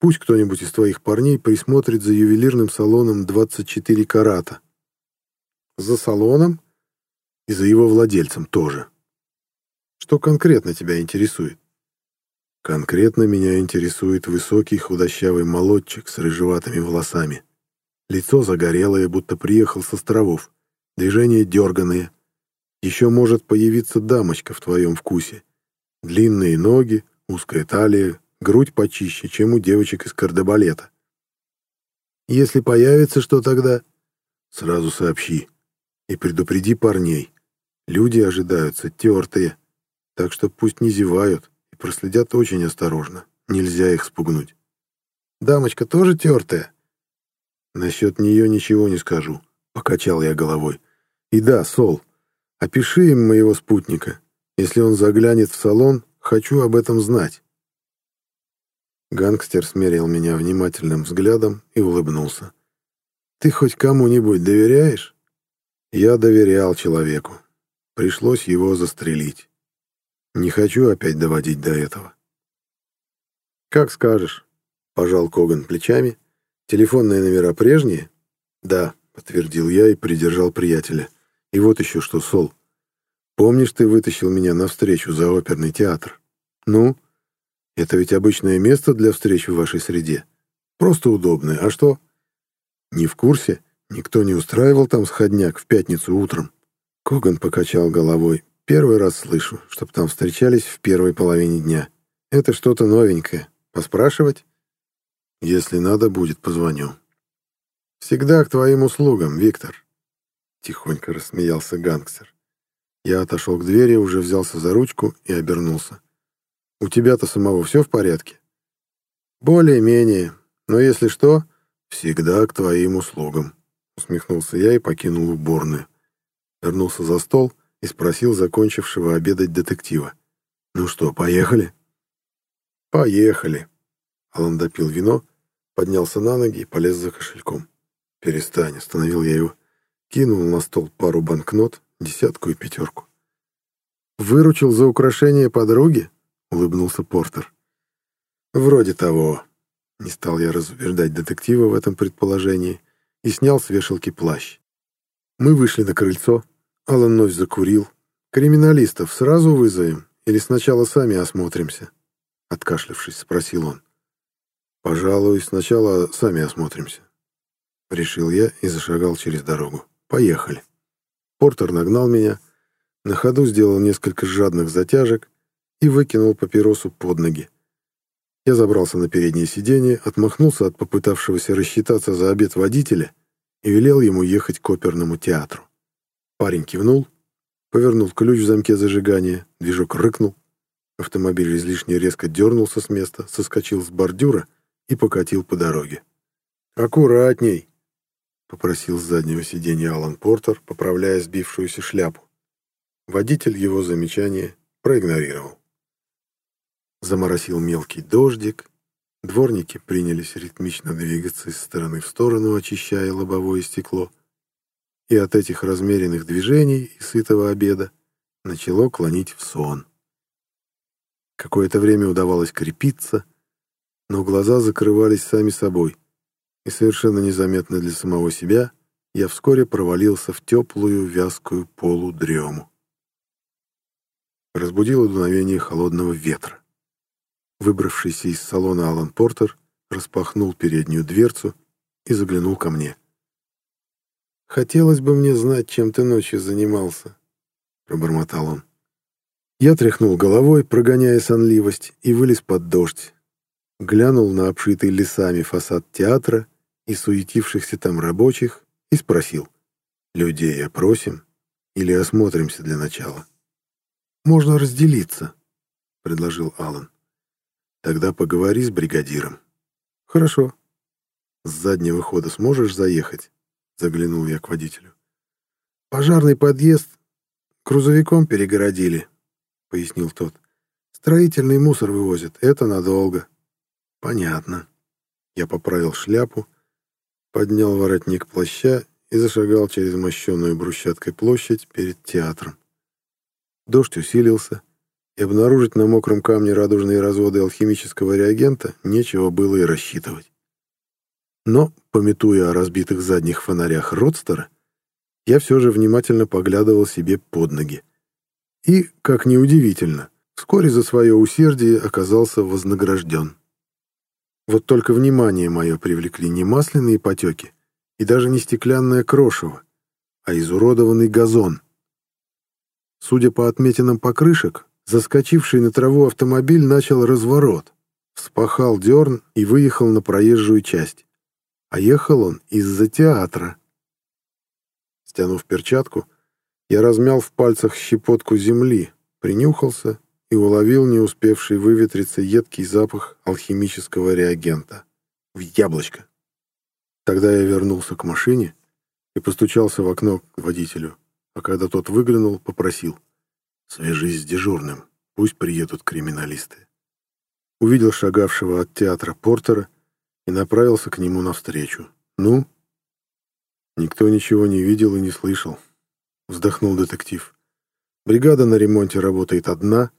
«Пусть кто-нибудь из твоих парней присмотрит за ювелирным салоном 24 карата». За салоном и за его владельцем тоже. Что конкретно тебя интересует? Конкретно меня интересует высокий худощавый молодчик с рыжеватыми волосами. Лицо загорелое, будто приехал с островов. Движения дерганые. Еще может появиться дамочка в твоем вкусе. Длинные ноги, узкая талия, грудь почище, чем у девочек из кардебалета. Если появится что тогда, сразу сообщи. И предупреди парней. Люди ожидаются тертые, так что пусть не зевают и проследят очень осторожно. Нельзя их спугнуть. Дамочка тоже тертая? Насчет нее ничего не скажу, покачал я головой. И да, Сол, опиши им моего спутника. Если он заглянет в салон, хочу об этом знать. Гангстер смерил меня внимательным взглядом и улыбнулся. «Ты хоть кому-нибудь доверяешь?» Я доверял человеку. Пришлось его застрелить. Не хочу опять доводить до этого. «Как скажешь», — пожал Коган плечами. «Телефонные номера прежние?» «Да», — подтвердил я и придержал приятеля. «И вот еще что, Сол. Помнишь, ты вытащил меня навстречу за оперный театр? Ну, это ведь обычное место для встреч в вашей среде. Просто удобное. А что?» «Не в курсе?» Никто не устраивал там сходняк в пятницу утром. Коган покачал головой. Первый раз слышу, чтоб там встречались в первой половине дня. Это что-то новенькое. Поспрашивать? Если надо будет, позвоню. Всегда к твоим услугам, Виктор. Тихонько рассмеялся гангстер. Я отошел к двери, уже взялся за ручку и обернулся. У тебя-то самого все в порядке? Более-менее. Но если что, всегда к твоим услугам. Усмехнулся я и покинул уборную. Вернулся за стол и спросил закончившего обедать детектива. «Ну что, поехали?» «Поехали!» Алан допил вино, поднялся на ноги и полез за кошельком. «Перестань», — остановил я его. Кинул на стол пару банкнот, десятку и пятерку. «Выручил за украшение подруги?» — улыбнулся Портер. «Вроде того». Не стал я разубеждать детектива в этом предположении и снял с вешалки плащ. Мы вышли на крыльцо. Алан вновь закурил. «Криминалистов сразу вызовем или сначала сами осмотримся?» Откашлявшись, спросил он. «Пожалуй, сначала сами осмотримся». Решил я и зашагал через дорогу. «Поехали». Портер нагнал меня, на ходу сделал несколько жадных затяжек и выкинул папиросу под ноги. Я забрался на переднее сиденье, отмахнулся от попытавшегося рассчитаться за обед водителя и велел ему ехать к оперному театру. Парень кивнул, повернул ключ в замке зажигания, движок рыкнул. Автомобиль излишне резко дернулся с места, соскочил с бордюра и покатил по дороге. «Аккуратней!» — попросил с заднего сиденья Алан Портер, поправляя сбившуюся шляпу. Водитель его замечание проигнорировал. Заморосил мелкий дождик. Дворники принялись ритмично двигаться из стороны в сторону, очищая лобовое стекло. И от этих размеренных движений и сытого обеда начало клонить в сон. Какое-то время удавалось крепиться, но глаза закрывались сами собой, и совершенно незаметно для самого себя я вскоре провалился в теплую вязкую полудрему. Разбудило дуновение холодного ветра. Выбравшийся из салона Алан Портер распахнул переднюю дверцу и заглянул ко мне. «Хотелось бы мне знать, чем ты ночью занимался», — пробормотал он. Я тряхнул головой, прогоняя сонливость, и вылез под дождь. Глянул на обшитый лесами фасад театра и суетившихся там рабочих и спросил. «Людей опросим или осмотримся для начала?» «Можно разделиться», — предложил Алан. Тогда поговори с бригадиром. Хорошо. С заднего хода сможешь заехать? Заглянул я к водителю. Пожарный подъезд грузовиком перегородили, пояснил тот. Строительный мусор вывозят. Это надолго. Понятно. Я поправил шляпу, поднял воротник плаща и зашагал через мощенную брусчаткой площадь перед театром. Дождь усилился, и обнаружить на мокром камне радужные разводы алхимического реагента нечего было и рассчитывать. Но, пометуя о разбитых задних фонарях Родстера, я все же внимательно поглядывал себе под ноги. И, как неудивительно, вскоре за свое усердие оказался вознагражден. Вот только внимание мое привлекли не масляные потеки и даже не стеклянное крошево, а изуродованный газон. Судя по отметинам покрышек, Заскочивший на траву автомобиль начал разворот. Вспахал дерн и выехал на проезжую часть. А ехал он из-за театра. Стянув перчатку, я размял в пальцах щепотку земли, принюхался и уловил не успевший выветриться едкий запах алхимического реагента. В яблочко. Тогда я вернулся к машине и постучался в окно к водителю, а когда тот выглянул, попросил — Свяжись с дежурным, пусть приедут криминалисты. Увидел шагавшего от театра Портера и направился к нему навстречу. «Ну?» Никто ничего не видел и не слышал. Вздохнул детектив. Бригада на ремонте работает одна.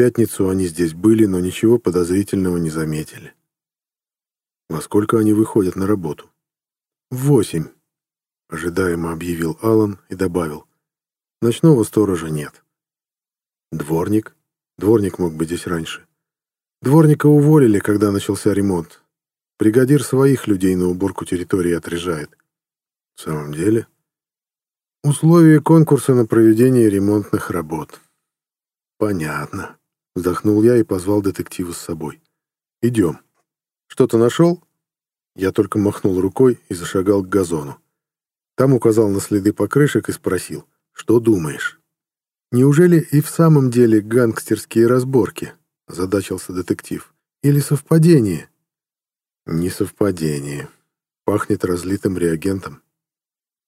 Пятницу они здесь были, но ничего подозрительного не заметили. Во сколько они выходят на работу? Восемь, ожидаемо объявил Алан и добавил. Ночного сторожа нет. Дворник? Дворник мог быть здесь раньше. Дворника уволили, когда начался ремонт. Бригадир своих людей на уборку территории отряжает. В самом деле? Условия конкурса на проведение ремонтных работ. Понятно. Вздохнул я и позвал детектива с собой. Идем. Что-то нашел? Я только махнул рукой и зашагал к газону. Там указал на следы покрышек и спросил, что думаешь? «Неужели и в самом деле гангстерские разборки?» — задачился детектив. «Или совпадение?» «Не совпадение. Пахнет разлитым реагентом».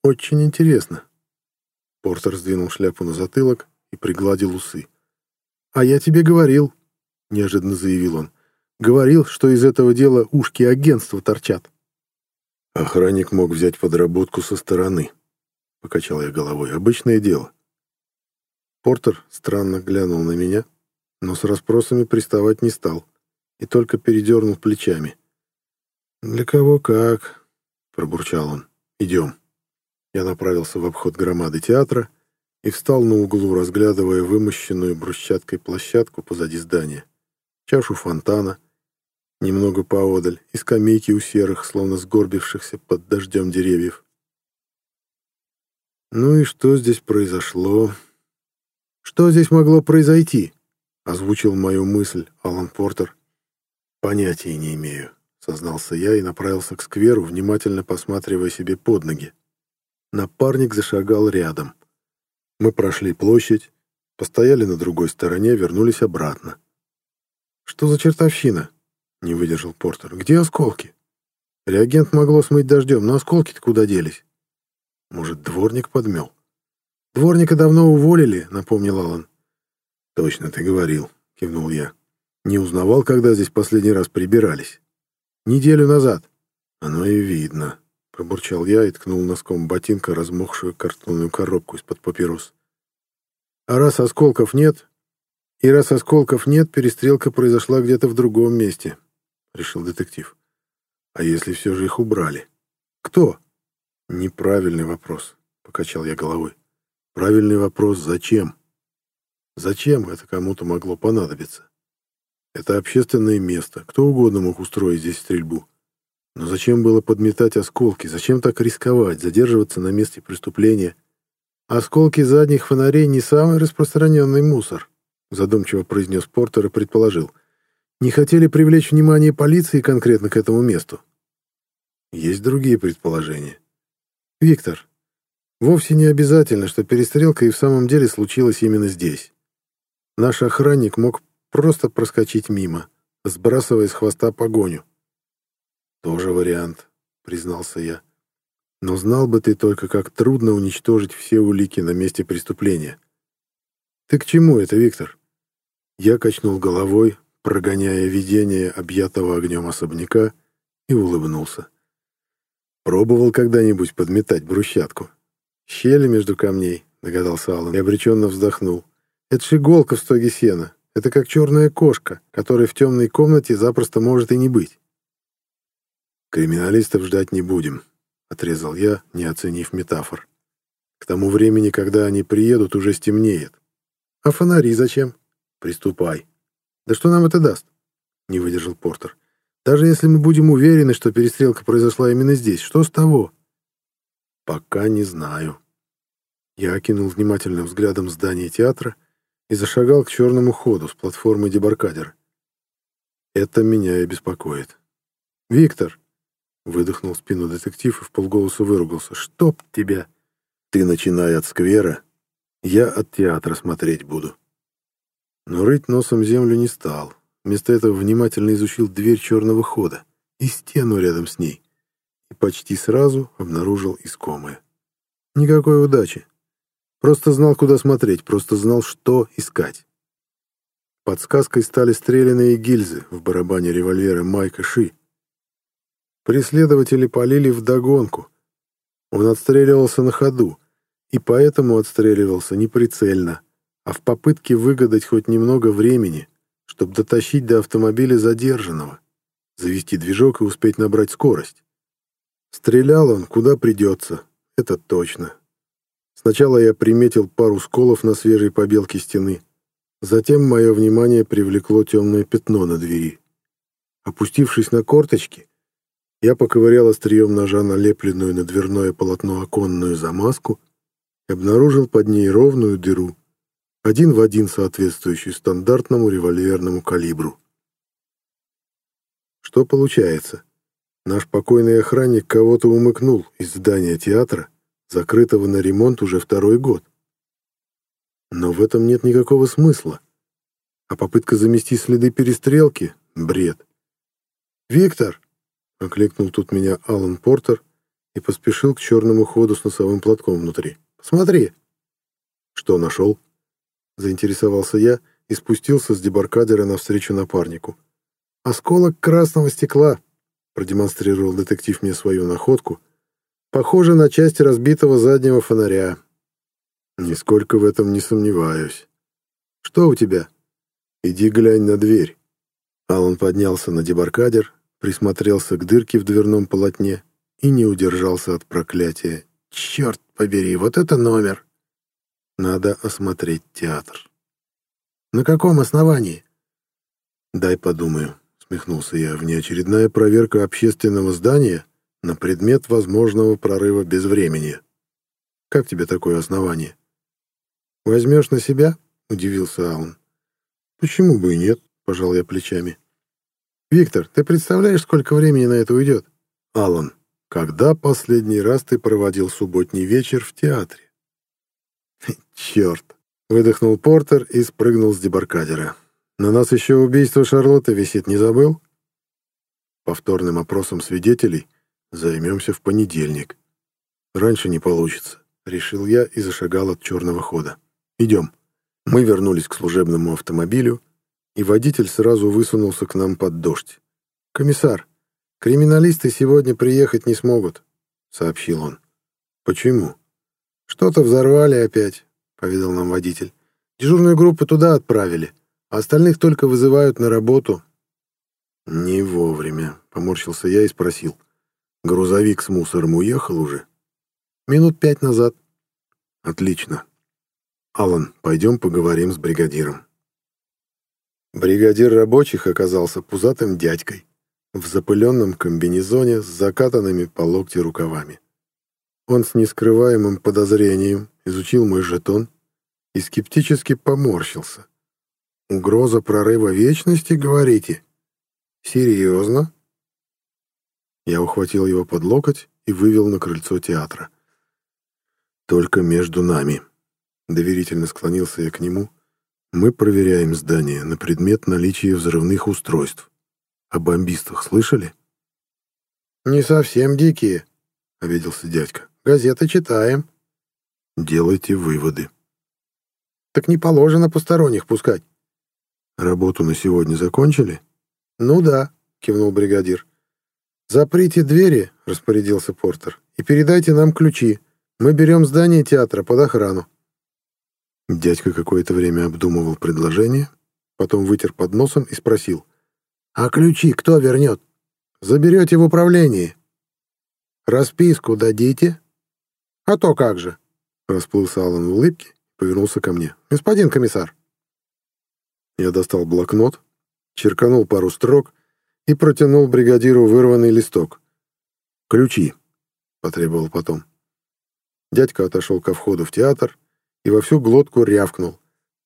«Очень интересно». Портер сдвинул шляпу на затылок и пригладил усы. «А я тебе говорил», — неожиданно заявил он. «Говорил, что из этого дела ушки агентства торчат». Охранник мог взять подработку со стороны. Покачал я головой. Обычное дело. Портер странно глянул на меня, но с расспросами приставать не стал и только передернул плечами. «Для кого как?» — пробурчал он. «Идем». Я направился в обход громады театра и встал на углу, разглядывая вымощенную брусчаткой площадку позади здания, чашу фонтана, немного поодаль, и скамейки у серых, словно сгорбившихся под дождем деревьев. «Ну и что здесь произошло?» «Что здесь могло произойти?» — озвучил мою мысль Алан Портер. «Понятия не имею», — сознался я и направился к скверу, внимательно посматривая себе под ноги. Напарник зашагал рядом. Мы прошли площадь, постояли на другой стороне, вернулись обратно. «Что за чертовщина?» — не выдержал Портер. «Где осколки?» «Реагент могло смыть дождем, но осколки-то куда делись?» «Может, дворник подмел?» «Дворника давно уволили», — напомнил Алан. «Точно ты говорил», — кивнул я. «Не узнавал, когда здесь последний раз прибирались?» «Неделю назад». «Оно и видно», — пробурчал я и ткнул носком ботинка размокшую картонную коробку из-под папирос. «А раз осколков нет, и раз осколков нет, перестрелка произошла где-то в другом месте», — решил детектив. «А если все же их убрали?» «Кто?» «Неправильный вопрос», — покачал я головой. «Правильный вопрос — зачем?» «Зачем это кому-то могло понадобиться?» «Это общественное место, кто угодно мог устроить здесь стрельбу. Но зачем было подметать осколки? Зачем так рисковать, задерживаться на месте преступления? Осколки задних фонарей не самый распространенный мусор», — задумчиво произнес Портер и предположил — не хотели привлечь внимание полиции конкретно к этому месту? Есть другие предположения. Виктор, вовсе не обязательно, что перестрелка и в самом деле случилась именно здесь. Наш охранник мог просто проскочить мимо, сбрасывая с хвоста погоню. Тоже вариант, признался я. Но знал бы ты только, как трудно уничтожить все улики на месте преступления. Ты к чему это, Виктор? Я качнул головой, прогоняя видение объятого огнем особняка, и улыбнулся. «Пробовал когда-нибудь подметать брусчатку?» «Щели между камней», — догадался Аллан и обреченно вздохнул. «Это ж иголка в стоге сена. Это как черная кошка, которой в темной комнате запросто может и не быть». «Криминалистов ждать не будем», — отрезал я, не оценив метафор. «К тому времени, когда они приедут, уже стемнеет». «А фонари зачем?» «Приступай», да что нам это даст? Не выдержал Портер. Даже если мы будем уверены, что перестрелка произошла именно здесь, что с того? Пока не знаю. Я окинул внимательным взглядом здание театра и зашагал к черному ходу с платформы дебаркадера. Это меня и беспокоит. «Виктор!» — выдохнул спину детектив и в полголоса выругался. «Чтоб тебя!» «Ты начинай от сквера, я от театра смотреть буду». Но рыть носом землю не стал. Вместо этого внимательно изучил дверь черного хода и стену рядом с ней. И почти сразу обнаружил искомое. Никакой удачи. Просто знал, куда смотреть, просто знал, что искать. Подсказкой стали стрелянные гильзы в барабане револьвера Майка Ши. Преследователи полили вдогонку. Он отстреливался на ходу, и поэтому отстреливался неприцельно — а в попытке выгадать хоть немного времени, чтобы дотащить до автомобиля задержанного, завести движок и успеть набрать скорость. Стрелял он куда придется, это точно. Сначала я приметил пару сколов на свежей побелке стены, затем мое внимание привлекло темное пятно на двери. Опустившись на корточки, я поковырял острием ножа налепленную на дверное полотно оконную замазку и обнаружил под ней ровную дыру, один в один соответствующий стандартному револьверному калибру. Что получается? Наш покойный охранник кого-то умыкнул из здания театра, закрытого на ремонт уже второй год. Но в этом нет никакого смысла. А попытка замести следы перестрелки — бред. «Виктор!» — окликнул тут меня Алан Портер и поспешил к черному ходу с носовым платком внутри. «Смотри!» «Что нашел?» заинтересовался я и спустился с дебаркадера навстречу напарнику. «Осколок красного стекла», — продемонстрировал детектив мне свою находку. «Похоже на часть разбитого заднего фонаря». «Нисколько в этом не сомневаюсь». «Что у тебя?» «Иди глянь на дверь». Алан поднялся на дебаркадер, присмотрелся к дырке в дверном полотне и не удержался от проклятия. «Черт побери, вот это номер!» «Надо осмотреть театр». «На каком основании?» «Дай подумаю», — смехнулся я. «Внеочередная проверка общественного здания на предмет возможного прорыва безвремени. Как тебе такое основание?» «Возьмешь на себя?» — удивился Алан. «Почему бы и нет?» — пожал я плечами. «Виктор, ты представляешь, сколько времени на это уйдет?» «Алан, когда последний раз ты проводил субботний вечер в театре?» «Черт!» — выдохнул Портер и спрыгнул с дебаркадера. На нас еще убийство Шарлотты висит, не забыл? Повторным опросом свидетелей займемся в понедельник. Раньше не получится, решил я и зашагал от черного хода. Идем. Мы вернулись к служебному автомобилю, и водитель сразу высунулся к нам под дождь. «Комиссар, криминалисты сегодня приехать не смогут», — сообщил он. «Почему?» «Что-то взорвали опять», — поведал нам водитель. «Дежурную группу туда отправили остальных только вызывают на работу». «Не вовремя», — поморщился я и спросил. «Грузовик с мусором уехал уже?» «Минут пять назад». «Отлично. Алан, пойдем поговорим с бригадиром». Бригадир рабочих оказался пузатым дядькой в запыленном комбинезоне с закатанными по локти рукавами. Он с нескрываемым подозрением изучил мой жетон и скептически поморщился. Угроза прорыва вечности, говорите? Серьезно? Я ухватил его под локоть и вывел на крыльцо театра. Только между нами. Доверительно склонился я к нему. Мы проверяем здание на предмет наличия взрывных устройств. О бомбистах слышали? Не совсем дикие, обиделся дядька. Газеты читаем. Делайте выводы. Так не положено посторонних пускать. «Работу на сегодня закончили?» «Ну да», — кивнул бригадир. «Заприте двери», — распорядился Портер, «и передайте нам ключи. Мы берем здание театра под охрану». Дядька какое-то время обдумывал предложение, потом вытер под носом и спросил. «А ключи кто вернет?» «Заберете в управлении». «Расписку дадите?» «А то как же!» Расплылся Аллан в улыбке повернулся ко мне. «Господин комиссар, я достал блокнот, черканул пару строк и протянул бригадиру вырванный листок. «Ключи», — потребовал потом. Дядька отошел ко входу в театр и во всю глотку рявкнул.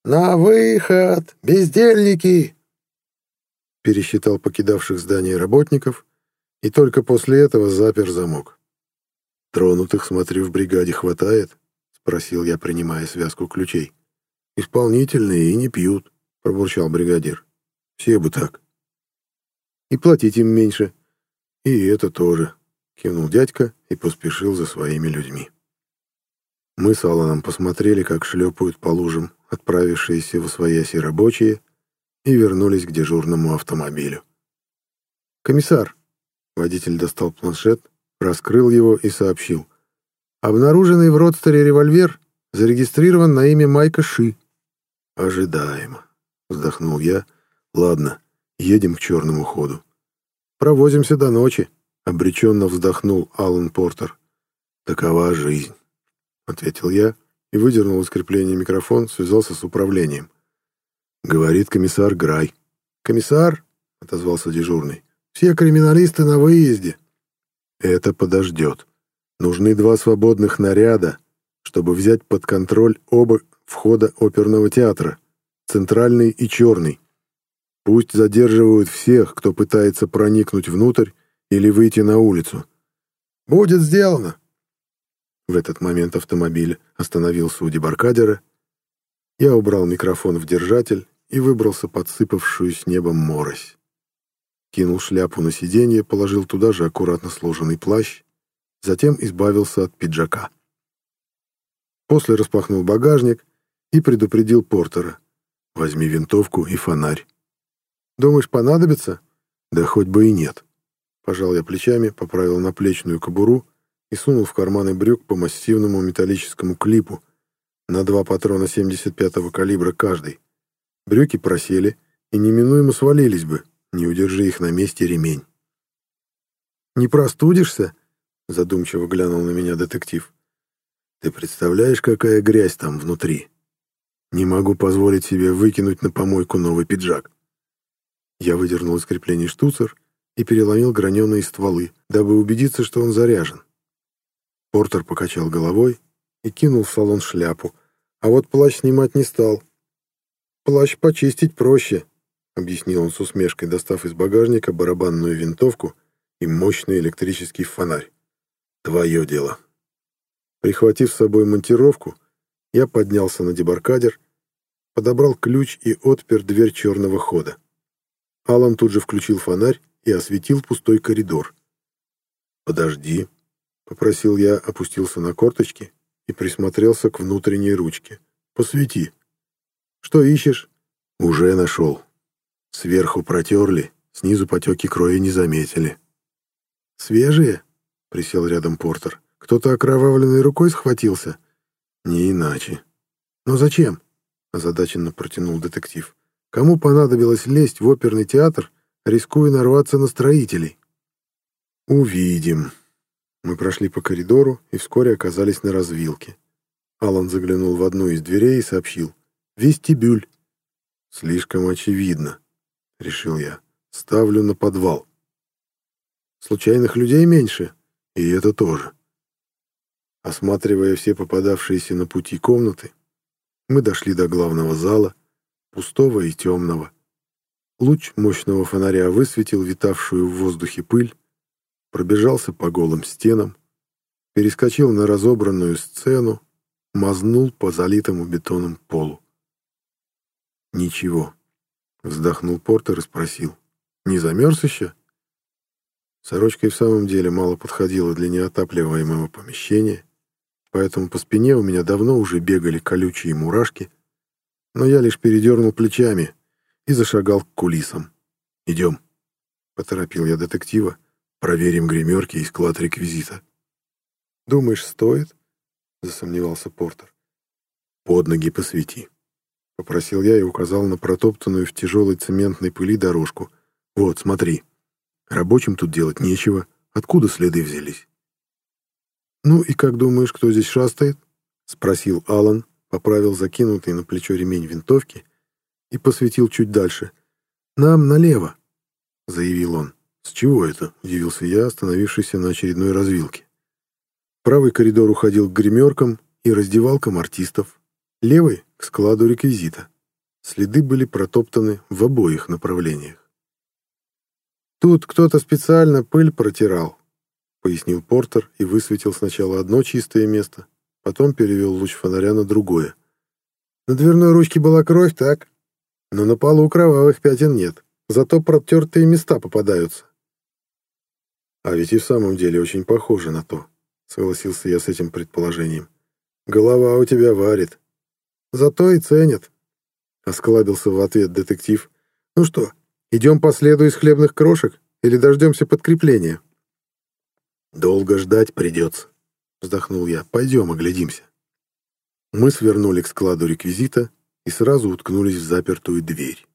«На выход! Бездельники!» Пересчитал покидавших здание работников и только после этого запер замок. «Тронутых, смотрю, в бригаде хватает?» — спросил я, принимая связку ключей. «Исполнительные и не пьют» пробурчал бригадир. «Все бы так». «И платить им меньше». «И это тоже», — кивнул дядька и поспешил за своими людьми. Мы с Алланом посмотрели, как шлепают по лужам отправившиеся в освояси рабочие, и вернулись к дежурному автомобилю. «Комиссар!» — водитель достал планшет, раскрыл его и сообщил. «Обнаруженный в родстере револьвер зарегистрирован на имя Майка Ши». «Ожидаемо», Вздохнул я. Ладно, едем к черному ходу. Провозимся до ночи, обреченно вздохнул Алан Портер. Такова жизнь, ответил я и выдернул из крепления микрофон, связался с управлением. Говорит комиссар Грай. Комиссар, отозвался дежурный. Все криминалисты на выезде. Это подождет. Нужны два свободных наряда, чтобы взять под контроль оба входа оперного театра центральный и черный. Пусть задерживают всех, кто пытается проникнуть внутрь или выйти на улицу. Будет сделано. В этот момент автомобиль остановился у дебаркадера. Я убрал микрофон в держатель и выбрался под сыпавшую с небом морось. Кинул шляпу на сиденье, положил туда же аккуратно сложенный плащ, затем избавился от пиджака. После распахнул багажник и предупредил Портера. Возьми винтовку и фонарь. Думаешь, понадобится? Да хоть бы и нет. Пожал я плечами, поправил наплечную кобуру и сунул в карманы брюк по массивному металлическому клипу на два патрона 75-го калибра каждый. Брюки просели и неминуемо свалились бы, не удержи их на месте ремень. «Не простудишься?» — задумчиво глянул на меня детектив. «Ты представляешь, какая грязь там внутри? Не могу позволить себе выкинуть на помойку новый пиджак». Я выдернул из креплений штуцер и переломил граненые стволы, дабы убедиться, что он заряжен. Портер покачал головой и кинул в салон шляпу, а вот плащ снимать не стал. «Плащ почистить проще», — объяснил он с усмешкой, достав из багажника барабанную винтовку и мощный электрический фонарь. «Твое дело». Прихватив с собой монтировку, я поднялся на дебаркадер, подобрал ключ и отпер дверь черного хода. Алан тут же включил фонарь и осветил пустой коридор. «Подожди», — попросил я, опустился на корточки и присмотрелся к внутренней ручке. «Посвети». «Что ищешь?» «Уже нашел. Сверху протерли, снизу потеки крови не заметили». «Свежие?» — присел рядом Портер. «Кто-то окровавленной рукой схватился?» «Не иначе». «Но зачем?» — озадаченно протянул детектив. «Кому понадобилось лезть в оперный театр рискуя нарваться на строителей. «Увидим». Мы прошли по коридору и вскоре оказались на развилке. Алан заглянул в одну из дверей и сообщил. «Вестибюль». «Слишком очевидно», — решил я. «Ставлю на подвал». «Случайных людей меньше?» «И это тоже». Осматривая все попадавшиеся на пути комнаты, мы дошли до главного зала, пустого и темного. Луч мощного фонаря высветил витавшую в воздухе пыль, пробежался по голым стенам, перескочил на разобранную сцену, мазнул по залитому бетоном полу. «Ничего», — вздохнул Портер и спросил. «Не замерз еще?» Сорочка и в самом деле мало подходила для неотапливаемого помещения, поэтому по спине у меня давно уже бегали колючие мурашки, но я лишь передернул плечами, и зашагал к кулисам. «Идем», — поторопил я детектива, — «проверим гримерки и склад реквизита». «Думаешь, стоит?» — засомневался Портер. «Под ноги посвети», — попросил я и указал на протоптанную в тяжелой цементной пыли дорожку. «Вот, смотри, рабочим тут делать нечего. Откуда следы взялись?» «Ну и как думаешь, кто здесь шастает?» — спросил Алан, поправил закинутый на плечо ремень винтовки — и посветил чуть дальше. «Нам налево», — заявил он. «С чего это?» — удивился я, остановившийся на очередной развилке. Правый коридор уходил к гримеркам и раздевалкам артистов, левый — к складу реквизита. Следы были протоптаны в обоих направлениях. «Тут кто-то специально пыль протирал», — пояснил Портер и высветил сначала одно чистое место, потом перевел луч фонаря на другое. «На дверной ручке была кровь, так?» но на полу кровавых пятен нет, зато протертые места попадаются. А ведь и в самом деле очень похоже на то, согласился я с этим предположением. Голова у тебя варит. Зато и ценят. Осклабился в ответ детектив. Ну что, идем по следу из хлебных крошек или дождемся подкрепления? Долго ждать придется, вздохнул я. Пойдем, оглядимся. Мы свернули к складу реквизита и сразу уткнулись в запертую дверь.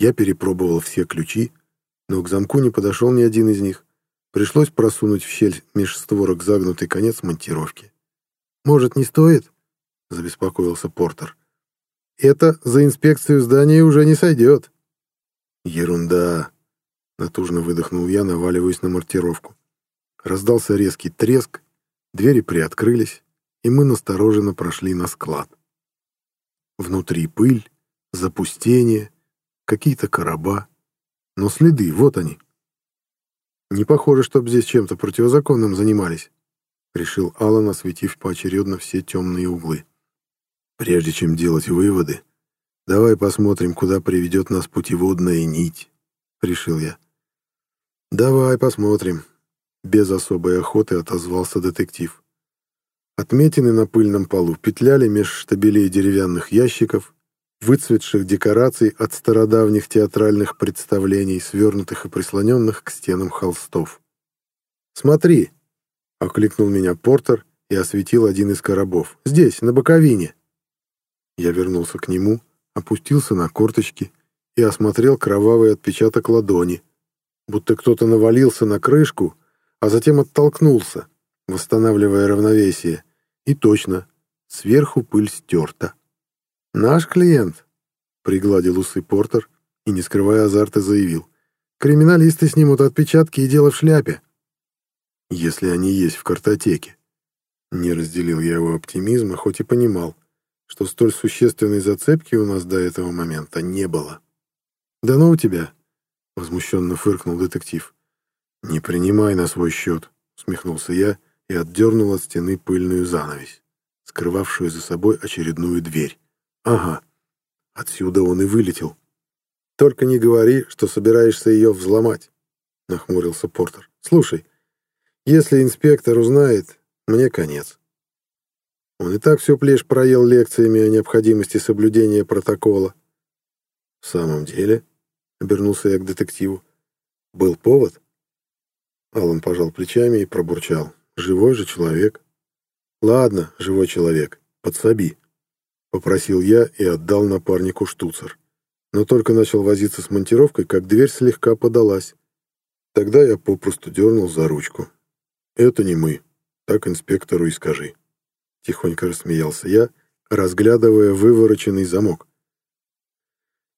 Я перепробовал все ключи, но к замку не подошел ни один из них. Пришлось просунуть в щель меж створок загнутый конец монтировки. «Может, не стоит?» — забеспокоился Портер. «Это за инспекцию здания уже не сойдет». «Ерунда!» — натужно выдохнул я, наваливаясь на монтировку. Раздался резкий треск, двери приоткрылись, и мы настороженно прошли на склад. Внутри пыль, запустение, какие-то короба. Но следы, вот они. Не похоже, чтобы здесь чем-то противозаконным занимались, решил Алан, осветив поочередно все темные углы. Прежде чем делать выводы, давай посмотрим, куда приведет нас путеводная нить, решил я. Давай посмотрим. Без особой охоты отозвался детектив. Отметины на пыльном полу петляли меж штабелей деревянных ящиков, выцветших декораций от стародавних театральных представлений, свернутых и прислоненных к стенам холстов. «Смотри!» — окликнул меня Портер и осветил один из коробов. «Здесь, на боковине!» Я вернулся к нему, опустился на корточки и осмотрел кровавый отпечаток ладони, будто кто-то навалился на крышку, а затем оттолкнулся, восстанавливая равновесие. И точно, сверху пыль стерта. «Наш клиент», — пригладил усы Портер и, не скрывая азарта, заявил. «Криминалисты снимут отпечатки и дело в шляпе». «Если они есть в картотеке». Не разделил я его оптимизма, хоть и понимал, что столь существенной зацепки у нас до этого момента не было. «Да ну у тебя!» — возмущенно фыркнул детектив. «Не принимай на свой счет», — усмехнулся я и отдернул от стены пыльную занавесь, скрывавшую за собой очередную дверь. «Ага, отсюда он и вылетел». «Только не говори, что собираешься ее взломать», — нахмурился Портер. «Слушай, если инспектор узнает, мне конец». Он и так все плешь проел лекциями о необходимости соблюдения протокола. «В самом деле», — обернулся я к детективу, — «был повод?» Алан пожал плечами и пробурчал. «Живой же человек». «Ладно, живой человек, подсоби», — попросил я и отдал напарнику штуцер. Но только начал возиться с монтировкой, как дверь слегка подалась. Тогда я попросту дернул за ручку. «Это не мы. Так инспектору и скажи». Тихонько рассмеялся я, разглядывая вывороченный замок.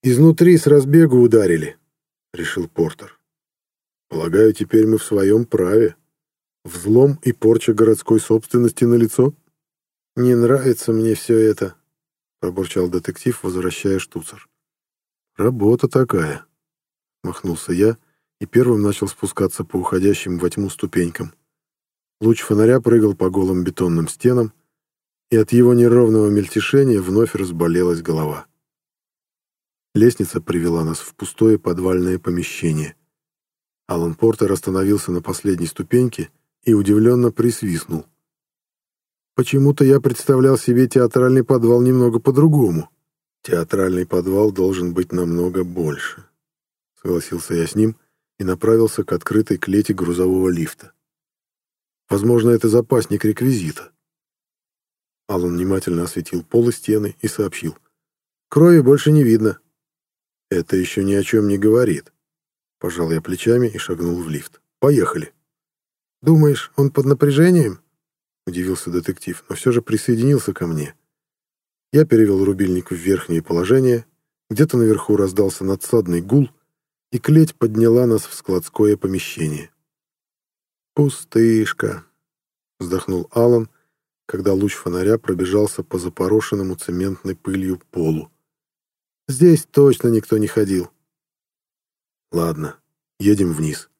«Изнутри с разбегу ударили», — решил Портер. «Полагаю, теперь мы в своем праве. Взлом и порча городской собственности на лицо. «Не нравится мне все это», — пробурчал детектив, возвращая штуцер. «Работа такая», — махнулся я и первым начал спускаться по уходящим во тьму ступенькам. Луч фонаря прыгал по голым бетонным стенам, и от его неровного мельтешения вновь разболелась голова. Лестница привела нас в пустое подвальное помещение. Алан Портер остановился на последней ступеньке и удивленно присвистнул. Почему-то я представлял себе театральный подвал немного по-другому. Театральный подвал должен быть намного больше. Согласился я с ним и направился к открытой клете грузового лифта. Возможно, это запасник реквизита. Алан внимательно осветил пол и стены и сообщил. «Крови больше не видно». «Это еще ни о чем не говорит». Пожал я плечами и шагнул в лифт. «Поехали». «Думаешь, он под напряжением?» Удивился детектив, но все же присоединился ко мне. Я перевел рубильник в верхнее положение, где-то наверху раздался надсадный гул, и клеть подняла нас в складское помещение. «Пустышка», — вздохнул Алан, когда луч фонаря пробежался по запорошенному цементной пылью полу. «Здесь точно никто не ходил». «Ладно, едем вниз».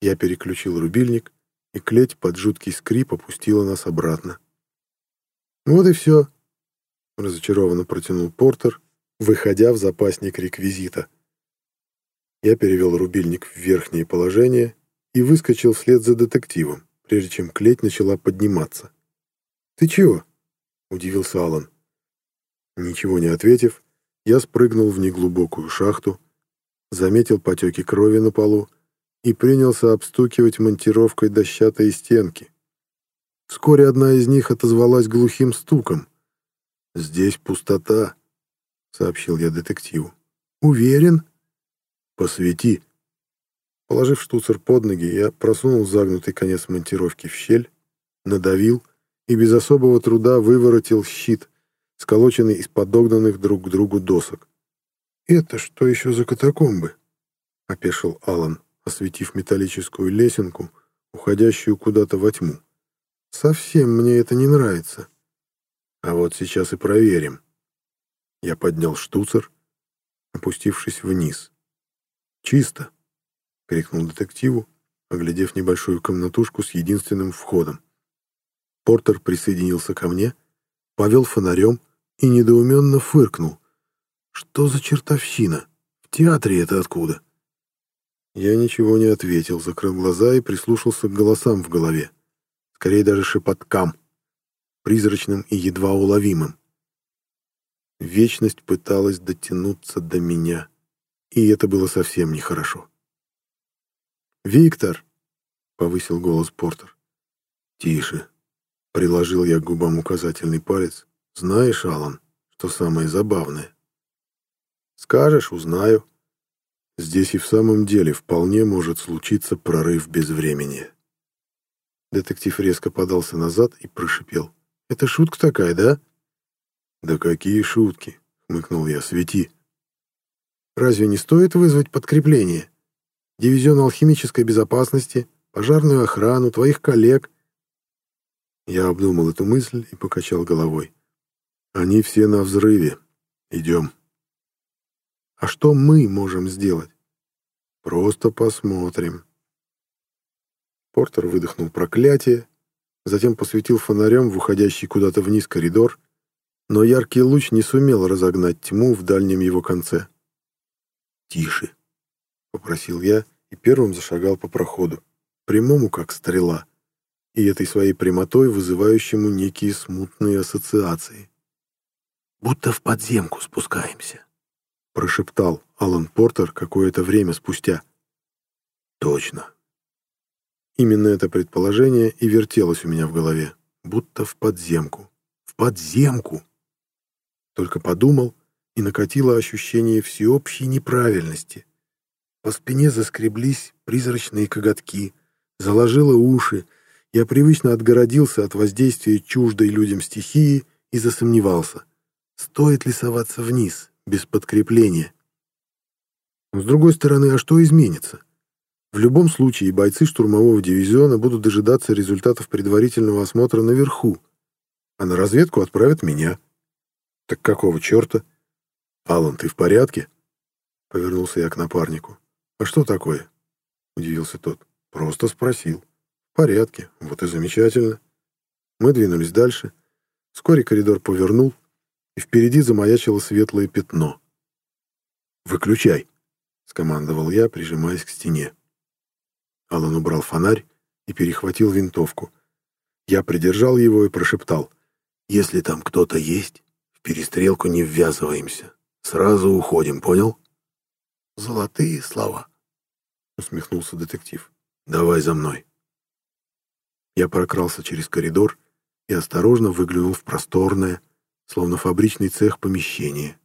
Я переключил рубильник, и клеть под жуткий скрип опустила нас обратно. «Вот и все», — разочарованно протянул Портер, выходя в запасник реквизита. Я перевел рубильник в верхнее положение и выскочил вслед за детективом, прежде чем клеть начала подниматься. «Ты чего?» — удивился Алан. Ничего не ответив, я спрыгнул в неглубокую шахту, заметил потеки крови на полу и принялся обстукивать монтировкой дощатые стенки. Вскоре одна из них отозвалась глухим стуком. «Здесь пустота», — сообщил я детективу. «Уверен?» «Посвети». Положив штуцер под ноги, я просунул загнутый конец монтировки в щель, надавил — и без особого труда выворотил щит, сколоченный из подогнанных друг к другу досок. «Это что еще за катакомбы?» — опешил Алан, осветив металлическую лесенку, уходящую куда-то во тьму. «Совсем мне это не нравится». «А вот сейчас и проверим». Я поднял штуцер, опустившись вниз. «Чисто!» — крикнул детективу, оглядев небольшую комнатушку с единственным входом. Портер присоединился ко мне, повел фонарем и недоуменно фыркнул. «Что за чертовщина? В театре это откуда?» Я ничего не ответил, закрыл глаза и прислушался к голосам в голове. Скорее даже шепоткам, призрачным и едва уловимым. Вечность пыталась дотянуться до меня, и это было совсем нехорошо. «Виктор!» — повысил голос Портер. «Тише!» — приложил я к губам указательный палец. «Знаешь, Алан, что самое забавное?» «Скажешь, узнаю». Здесь и в самом деле вполне может случиться прорыв без времени. Детектив резко подался назад и прошипел. «Это шутка такая, да?» «Да какие шутки!» — хмыкнул я. «Свети!» «Разве не стоит вызвать подкрепление? Дивизион алхимической безопасности, пожарную охрану, твоих коллег?» Я обдумал эту мысль и покачал головой. «Они все на взрыве. Идем». «А что мы можем сделать?» «Просто посмотрим». Портер выдохнул проклятие, затем посветил фонарем в уходящий куда-то вниз коридор, но яркий луч не сумел разогнать тьму в дальнем его конце. «Тише», — попросил я и первым зашагал по проходу, прямому как стрела, и этой своей прямотой вызывающему некие смутные ассоциации. «Будто в подземку спускаемся», — прошептал Алан Портер какое-то время спустя. «Точно», Именно это предположение и вертелось у меня в голове, будто в подземку. В подземку! Только подумал, и накатило ощущение всеобщей неправильности. По спине заскреблись призрачные коготки, заложило уши, я привычно отгородился от воздействия чуждой людям стихии и засомневался, стоит ли соваться вниз, без подкрепления. с другой стороны, а что изменится? В любом случае бойцы штурмового дивизиона будут дожидаться результатов предварительного осмотра наверху, а на разведку отправят меня. Так какого черта? Алан, ты в порядке? Повернулся я к напарнику. А что такое? Удивился тот. Просто спросил. В порядке, вот и замечательно. Мы двинулись дальше. Вскоре коридор повернул, и впереди замаячило светлое пятно. «Выключай!» — скомандовал я, прижимаясь к стене. Алан убрал фонарь и перехватил винтовку. Я придержал его и прошептал. «Если там кто-то есть, в перестрелку не ввязываемся. Сразу уходим, понял?» «Золотые слова», — усмехнулся детектив. «Давай за мной». Я прокрался через коридор и осторожно выглянул в просторное, словно фабричный цех помещение.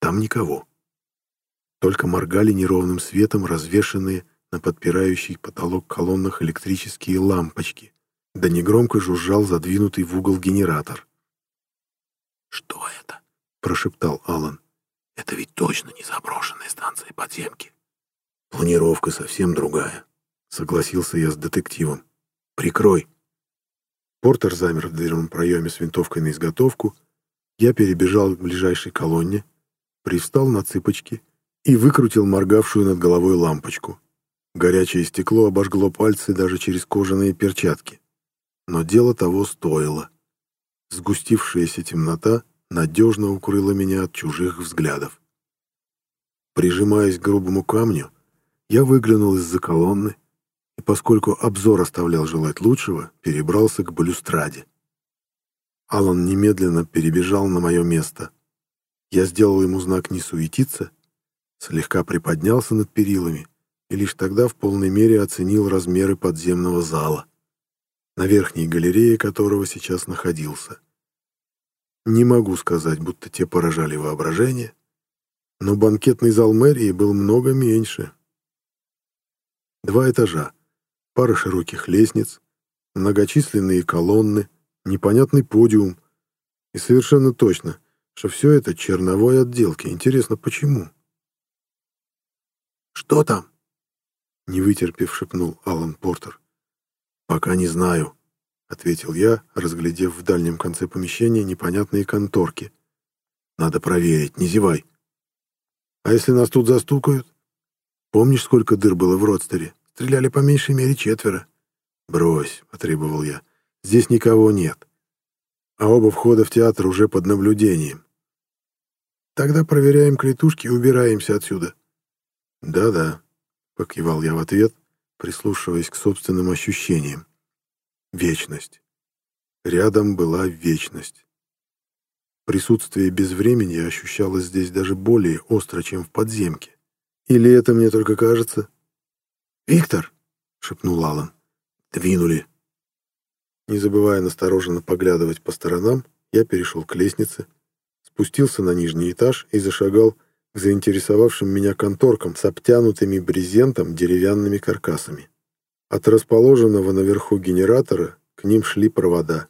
Там никого. Только моргали неровным светом развешанные на подпирающий потолок колоннах электрические лампочки, да негромко жужжал задвинутый в угол генератор. «Что это?» — прошептал Алан. «Это ведь точно не заброшенная станция подземки». «Планировка совсем другая», — согласился я с детективом. «Прикрой». Портер замер в дверном проеме с винтовкой на изготовку. Я перебежал к ближайшей колонне, привстал на цыпочки и выкрутил моргавшую над головой лампочку. Горячее стекло обожгло пальцы даже через кожаные перчатки. Но дело того стоило. Сгустившаяся темнота надежно укрыла меня от чужих взглядов. Прижимаясь к грубому камню, я выглянул из-за колонны и, поскольку обзор оставлял желать лучшего, перебрался к балюстраде. Алан немедленно перебежал на мое место. Я сделал ему знак «не суетиться», слегка приподнялся над перилами и лишь тогда в полной мере оценил размеры подземного зала, на верхней галерее которого сейчас находился. Не могу сказать, будто те поражали воображение, но банкетный зал мэрии был много меньше. Два этажа, пара широких лестниц, многочисленные колонны, непонятный подиум. И совершенно точно, что все это черновой отделки. Интересно, почему? «Что там?» Не вытерпев, шепнул Алан Портер. «Пока не знаю», — ответил я, разглядев в дальнем конце помещения непонятные конторки. «Надо проверить, не зевай». «А если нас тут застукают?» «Помнишь, сколько дыр было в Родстере? Стреляли по меньшей мере четверо». «Брось», — потребовал я. «Здесь никого нет. А оба входа в театр уже под наблюдением». «Тогда проверяем клетушки и убираемся отсюда». «Да-да», — покивал я в ответ, прислушиваясь к собственным ощущениям. Вечность. Рядом была вечность. Присутствие безвремени ощущалось здесь даже более остро, чем в подземке. Или это мне только кажется? «Виктор!» — шепнул Алан. «Двинули!» Не забывая настороженно поглядывать по сторонам, я перешел к лестнице, спустился на нижний этаж и зашагал к заинтересовавшим меня конторкам с обтянутыми брезентом деревянными каркасами. От расположенного наверху генератора к ним шли провода,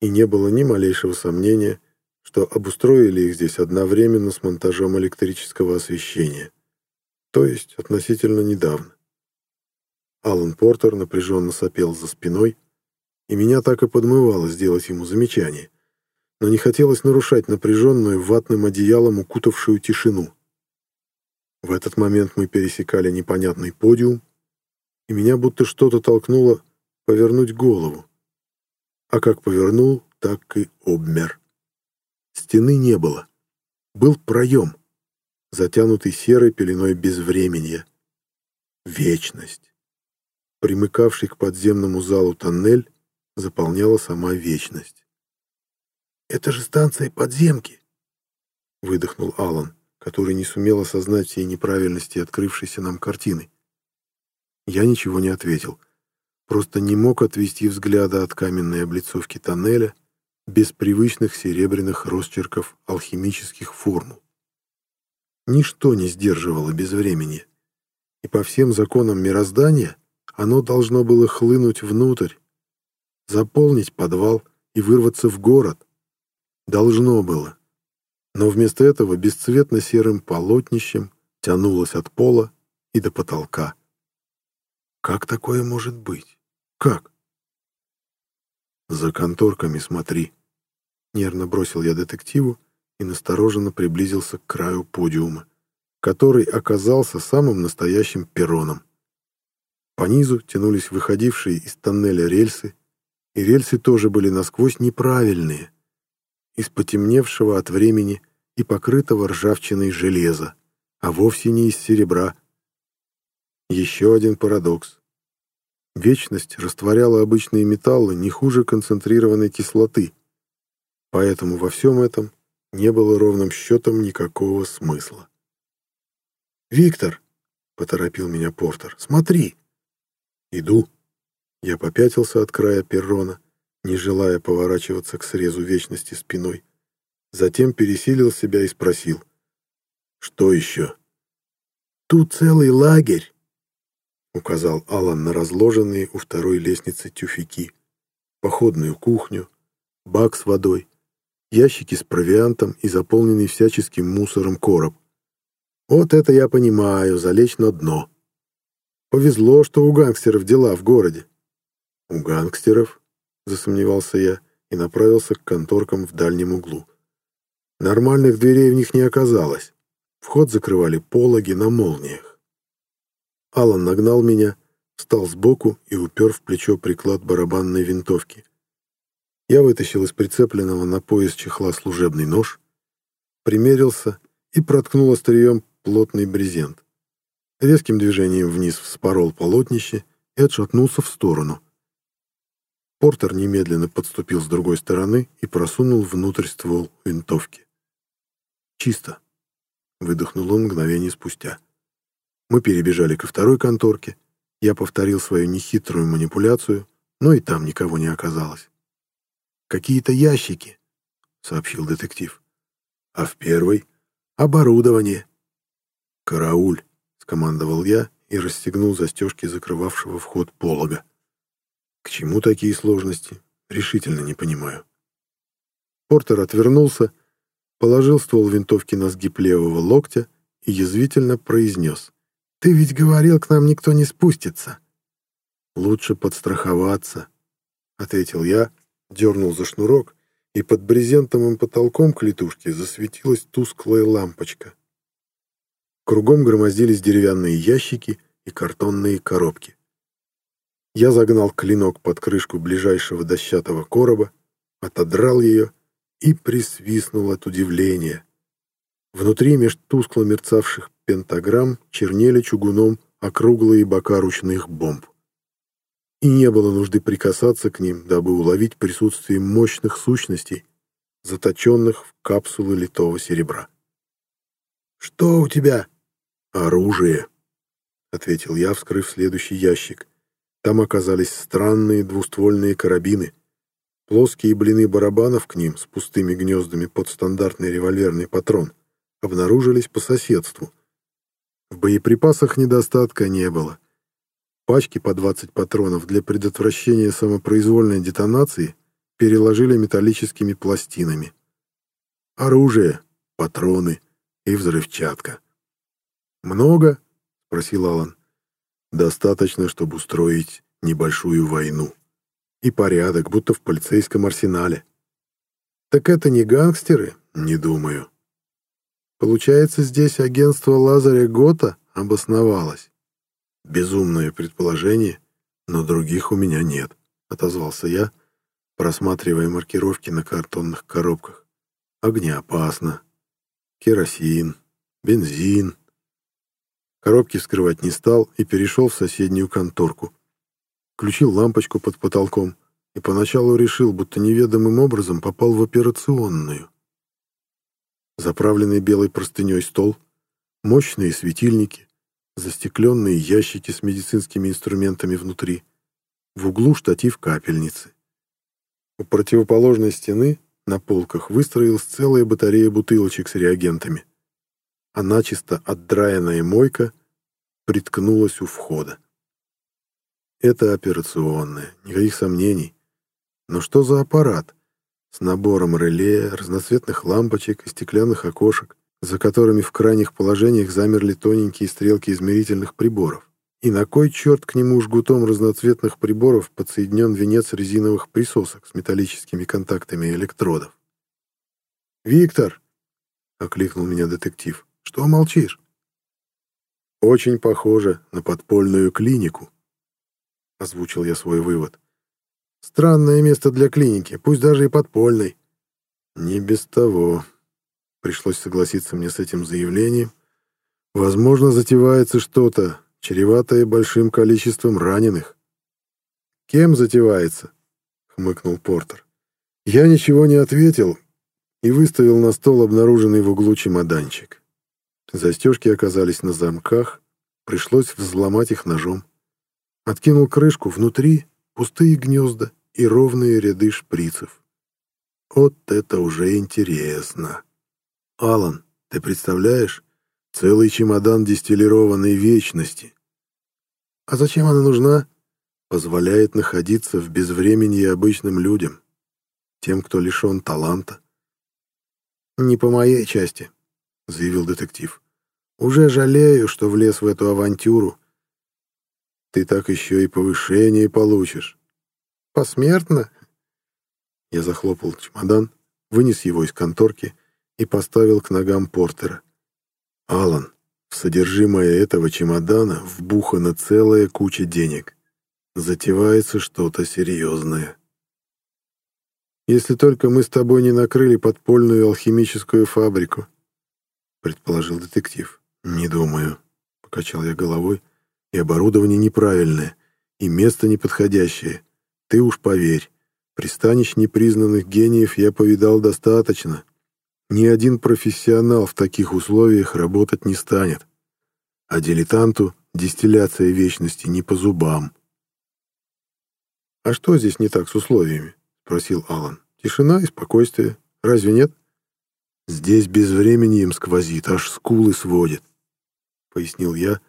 и не было ни малейшего сомнения, что обустроили их здесь одновременно с монтажом электрического освещения, то есть относительно недавно. Алан Портер напряженно сопел за спиной, и меня так и подмывало сделать ему замечание, но не хотелось нарушать напряженную ватным одеялом укутавшую тишину. В этот момент мы пересекали непонятный подиум, и меня будто что-то толкнуло повернуть голову. А как повернул, так и обмер. Стены не было. Был проем, затянутый серой пеленой безвременья. Вечность. Примыкавший к подземному залу тоннель заполняла сама вечность. «Это же станция подземки!» — выдохнул Алан, который не сумел осознать всей неправильности открывшейся нам картины. Я ничего не ответил, просто не мог отвести взгляда от каменной облицовки тоннеля без привычных серебряных росчерков алхимических формул. Ничто не сдерживало безвремени, и по всем законам мироздания оно должно было хлынуть внутрь, заполнить подвал и вырваться в город. Должно было. Но вместо этого бесцветно-серым полотнищем тянулось от пола и до потолка. Как такое может быть? Как? «За конторками смотри», — нервно бросил я детективу и настороженно приблизился к краю подиума, который оказался самым настоящим перроном. По низу тянулись выходившие из тоннеля рельсы, и рельсы тоже были насквозь неправильные, из потемневшего от времени и покрытого ржавчиной железа, а вовсе не из серебра. Еще один парадокс. Вечность растворяла обычные металлы не хуже концентрированной кислоты, поэтому во всем этом не было ровным счетом никакого смысла. «Виктор!» — поторопил меня Портер. «Смотри!» «Иду». Я попятился от края перрона, не желая поворачиваться к срезу вечности спиной. Затем пересилил себя и спросил. «Что еще?» «Тут целый лагерь!» — указал Алан на разложенные у второй лестницы тюфяки, походную кухню, бак с водой, ящики с провиантом и заполненный всяческим мусором короб. Вот это я понимаю, залечь на дно. Повезло, что у гангстеров дела в городе. У гангстеров, засомневался я и направился к конторкам в дальнем углу. Нормальных дверей в них не оказалось. Вход закрывали пологи на молниях. Алан нагнал меня, встал сбоку и упер в плечо приклад барабанной винтовки. Я вытащил из прицепленного на пояс чехла служебный нож, примерился и проткнул острием плотный брезент. Резким движением вниз вспорол полотнище и отшатнулся в сторону. Портер немедленно подступил с другой стороны и просунул внутрь ствол винтовки. «Чисто», — выдохнул он мгновение спустя. Мы перебежали ко второй конторке. Я повторил свою нехитрую манипуляцию, но и там никого не оказалось. «Какие-то ящики», — сообщил детектив. «А в первой — оборудование». «Карауль», — скомандовал я и расстегнул застежки закрывавшего вход полога. К чему такие сложности, решительно не понимаю. Портер отвернулся, положил ствол винтовки на сгиб левого локтя и язвительно произнес. Ты ведь говорил, к нам никто не спустится. Лучше подстраховаться, ответил я, дернул за шнурок, и под брезентовым потолком клетушки засветилась тусклая лампочка. Кругом громоздились деревянные ящики и картонные коробки. Я загнал клинок под крышку ближайшего дощатого короба, отодрал ее и присвистнул от удивления. Внутри меж тускло мерцавших пентаграмм чернели чугуном округлые бока ручных бомб. И не было нужды прикасаться к ним, дабы уловить присутствие мощных сущностей, заточенных в капсулы литого серебра. «Что у тебя?» «Оружие», — ответил я, вскрыв следующий ящик. Там оказались странные двуствольные карабины. Плоские блины барабанов к ним с пустыми гнездами под стандартный револьверный патрон обнаружились по соседству. В боеприпасах недостатка не было. Пачки по 20 патронов для предотвращения самопроизвольной детонации переложили металлическими пластинами. Оружие, патроны и взрывчатка. «Много?» — спросил Алан. «Достаточно, чтобы устроить небольшую войну. И порядок, будто в полицейском арсенале». «Так это не гангстеры?» «Не думаю». «Получается, здесь агентство Лазаря Гота обосновалось?» «Безумное предположение, но других у меня нет», — отозвался я, — просматривая маркировки на картонных коробках. Огнеопасно. Керосин. Бензин. Коробки вскрывать не стал и перешел в соседнюю конторку. Включил лампочку под потолком и поначалу решил, будто неведомым образом попал в операционную. Заправленный белой простыней стол, мощные светильники, застекленные ящики с медицинскими инструментами внутри, в углу штатив капельницы. У противоположной стены на полках выстроилась целая батарея бутылочек с реагентами, а начисто отдраенная мойка приткнулась у входа. Это операционная, никаких сомнений. Но что за аппарат с набором реле, разноцветных лампочек и стеклянных окошек, за которыми в крайних положениях замерли тоненькие стрелки измерительных приборов? И на кой черт к нему жгутом разноцветных приборов подсоединен венец резиновых присосок с металлическими контактами электродов? «Виктор!» — окликнул меня детектив. «Что молчишь?» «Очень похоже на подпольную клинику», — озвучил я свой вывод. «Странное место для клиники, пусть даже и подпольной». «Не без того», — пришлось согласиться мне с этим заявлением. «Возможно, затевается что-то, чреватое большим количеством раненых. «Кем затевается?» — хмыкнул Портер. Я ничего не ответил и выставил на стол обнаруженный в углу чемоданчик. Застежки оказались на замках, пришлось взломать их ножом. Откинул крышку, внутри пустые гнезда и ровные ряды шприцев. Вот это уже интересно. Алан, ты представляешь, целый чемодан дистиллированной вечности. А зачем она нужна? Позволяет находиться в безвременье обычным людям, тем, кто лишен таланта. «Не по моей части», — заявил детектив. «Уже жалею, что влез в эту авантюру. Ты так еще и повышение получишь. Посмертно?» Я захлопал чемодан, вынес его из конторки и поставил к ногам Портера. «Алан, в содержимое этого чемодана вбухана целая куча денег. Затевается что-то серьезное. «Если только мы с тобой не накрыли подпольную алхимическую фабрику», — предположил детектив. «Не думаю», — покачал я головой. «И оборудование неправильное, и место неподходящее. Ты уж поверь, пристанищ непризнанных гениев я повидал достаточно. Ни один профессионал в таких условиях работать не станет. А дилетанту дистилляция вечности не по зубам. «А что здесь не так с условиями?» — спросил Алан. «Тишина и спокойствие. Разве нет?» «Здесь без времени им сквозит, аж скулы сводит», — пояснил я,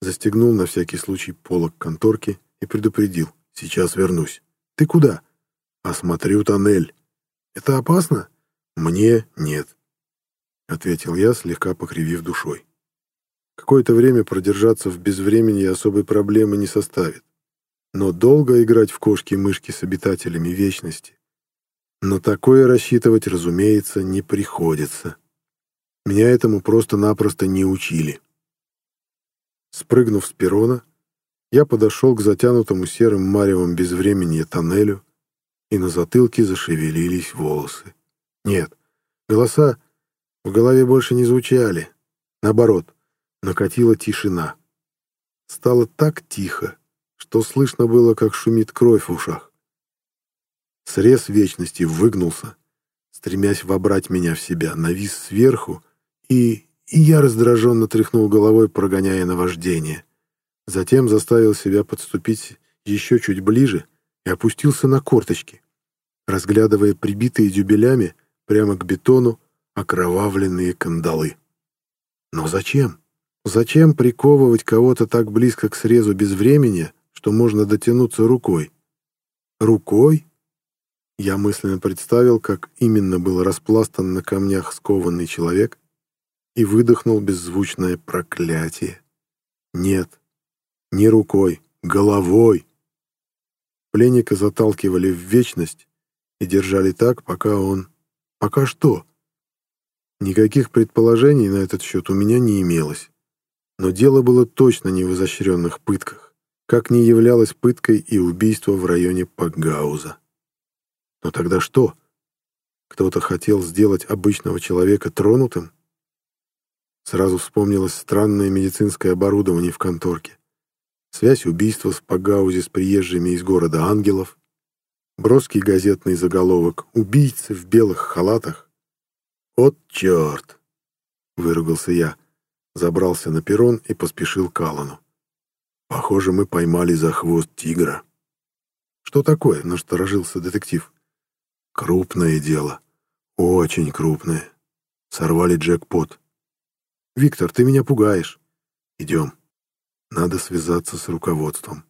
застегнул на всякий случай полок конторки и предупредил. «Сейчас вернусь». «Ты куда?» «Осмотрю тоннель». «Это опасно?» «Мне нет», — ответил я, слегка покривив душой. Какое-то время продержаться в безвремени особой проблемы не составит. Но долго играть в кошки-мышки с обитателями вечности. Но такое рассчитывать, разумеется, не приходится. Меня этому просто-напросто не учили. Спрыгнув с перрона, я подошел к затянутому серым маревом безвременья тоннелю, и на затылке зашевелились волосы. Нет, голоса в голове больше не звучали. Наоборот, накатила тишина. Стало так тихо, что слышно было, как шумит кровь в ушах. Срез вечности выгнулся, стремясь вобрать меня в себя, навис сверху, и, и я раздраженно тряхнул головой, прогоняя наваждение. Затем заставил себя подступить еще чуть ближе и опустился на корточки, разглядывая прибитые дюбелями прямо к бетону окровавленные кандалы. Но зачем? Зачем приковывать кого-то так близко к срезу без времени, что можно дотянуться рукой? Рукой? Я мысленно представил, как именно был распластан на камнях скованный человек и выдохнул беззвучное проклятие. Нет, не рукой, головой. Пленника заталкивали в вечность и держали так, пока он... Пока что? Никаких предположений на этот счет у меня не имелось. Но дело было точно не в изощренных пытках, как не являлось пыткой и убийство в районе Пагауза. Но тогда что? Кто-то хотел сделать обычного человека тронутым? Сразу вспомнилось странное медицинское оборудование в конторке. Связь убийства с Пагаузе с приезжими из города ангелов, броский газетный заголовок «Убийцы в белых халатах», «Вот черт!» — выругался я, забрался на перрон и поспешил к Аллану. «Похоже, мы поймали за хвост тигра». «Что такое?» — насторожился детектив. «Крупное дело. Очень крупное. Сорвали джекпот». «Виктор, ты меня пугаешь». «Идем. Надо связаться с руководством».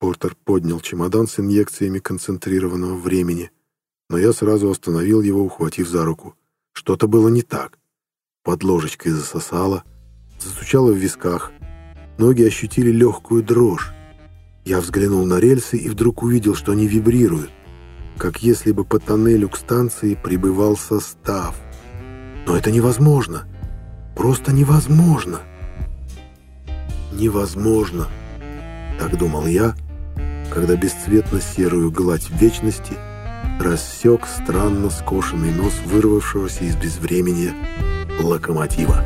Портер поднял чемодан с инъекциями концентрированного времени, но я сразу остановил его, ухватив за руку. Что-то было не так. Под ложечкой засосало, застучало в висках. Ноги ощутили легкую дрожь. Я взглянул на рельсы и вдруг увидел, что они вибрируют, как если бы по тоннелю к станции прибывал состав. Но это невозможно. Просто невозможно. Невозможно. Так думал я, когда бесцветно-серую гладь вечности — рассек странно скошенный нос вырвавшегося из безвремени локомотива.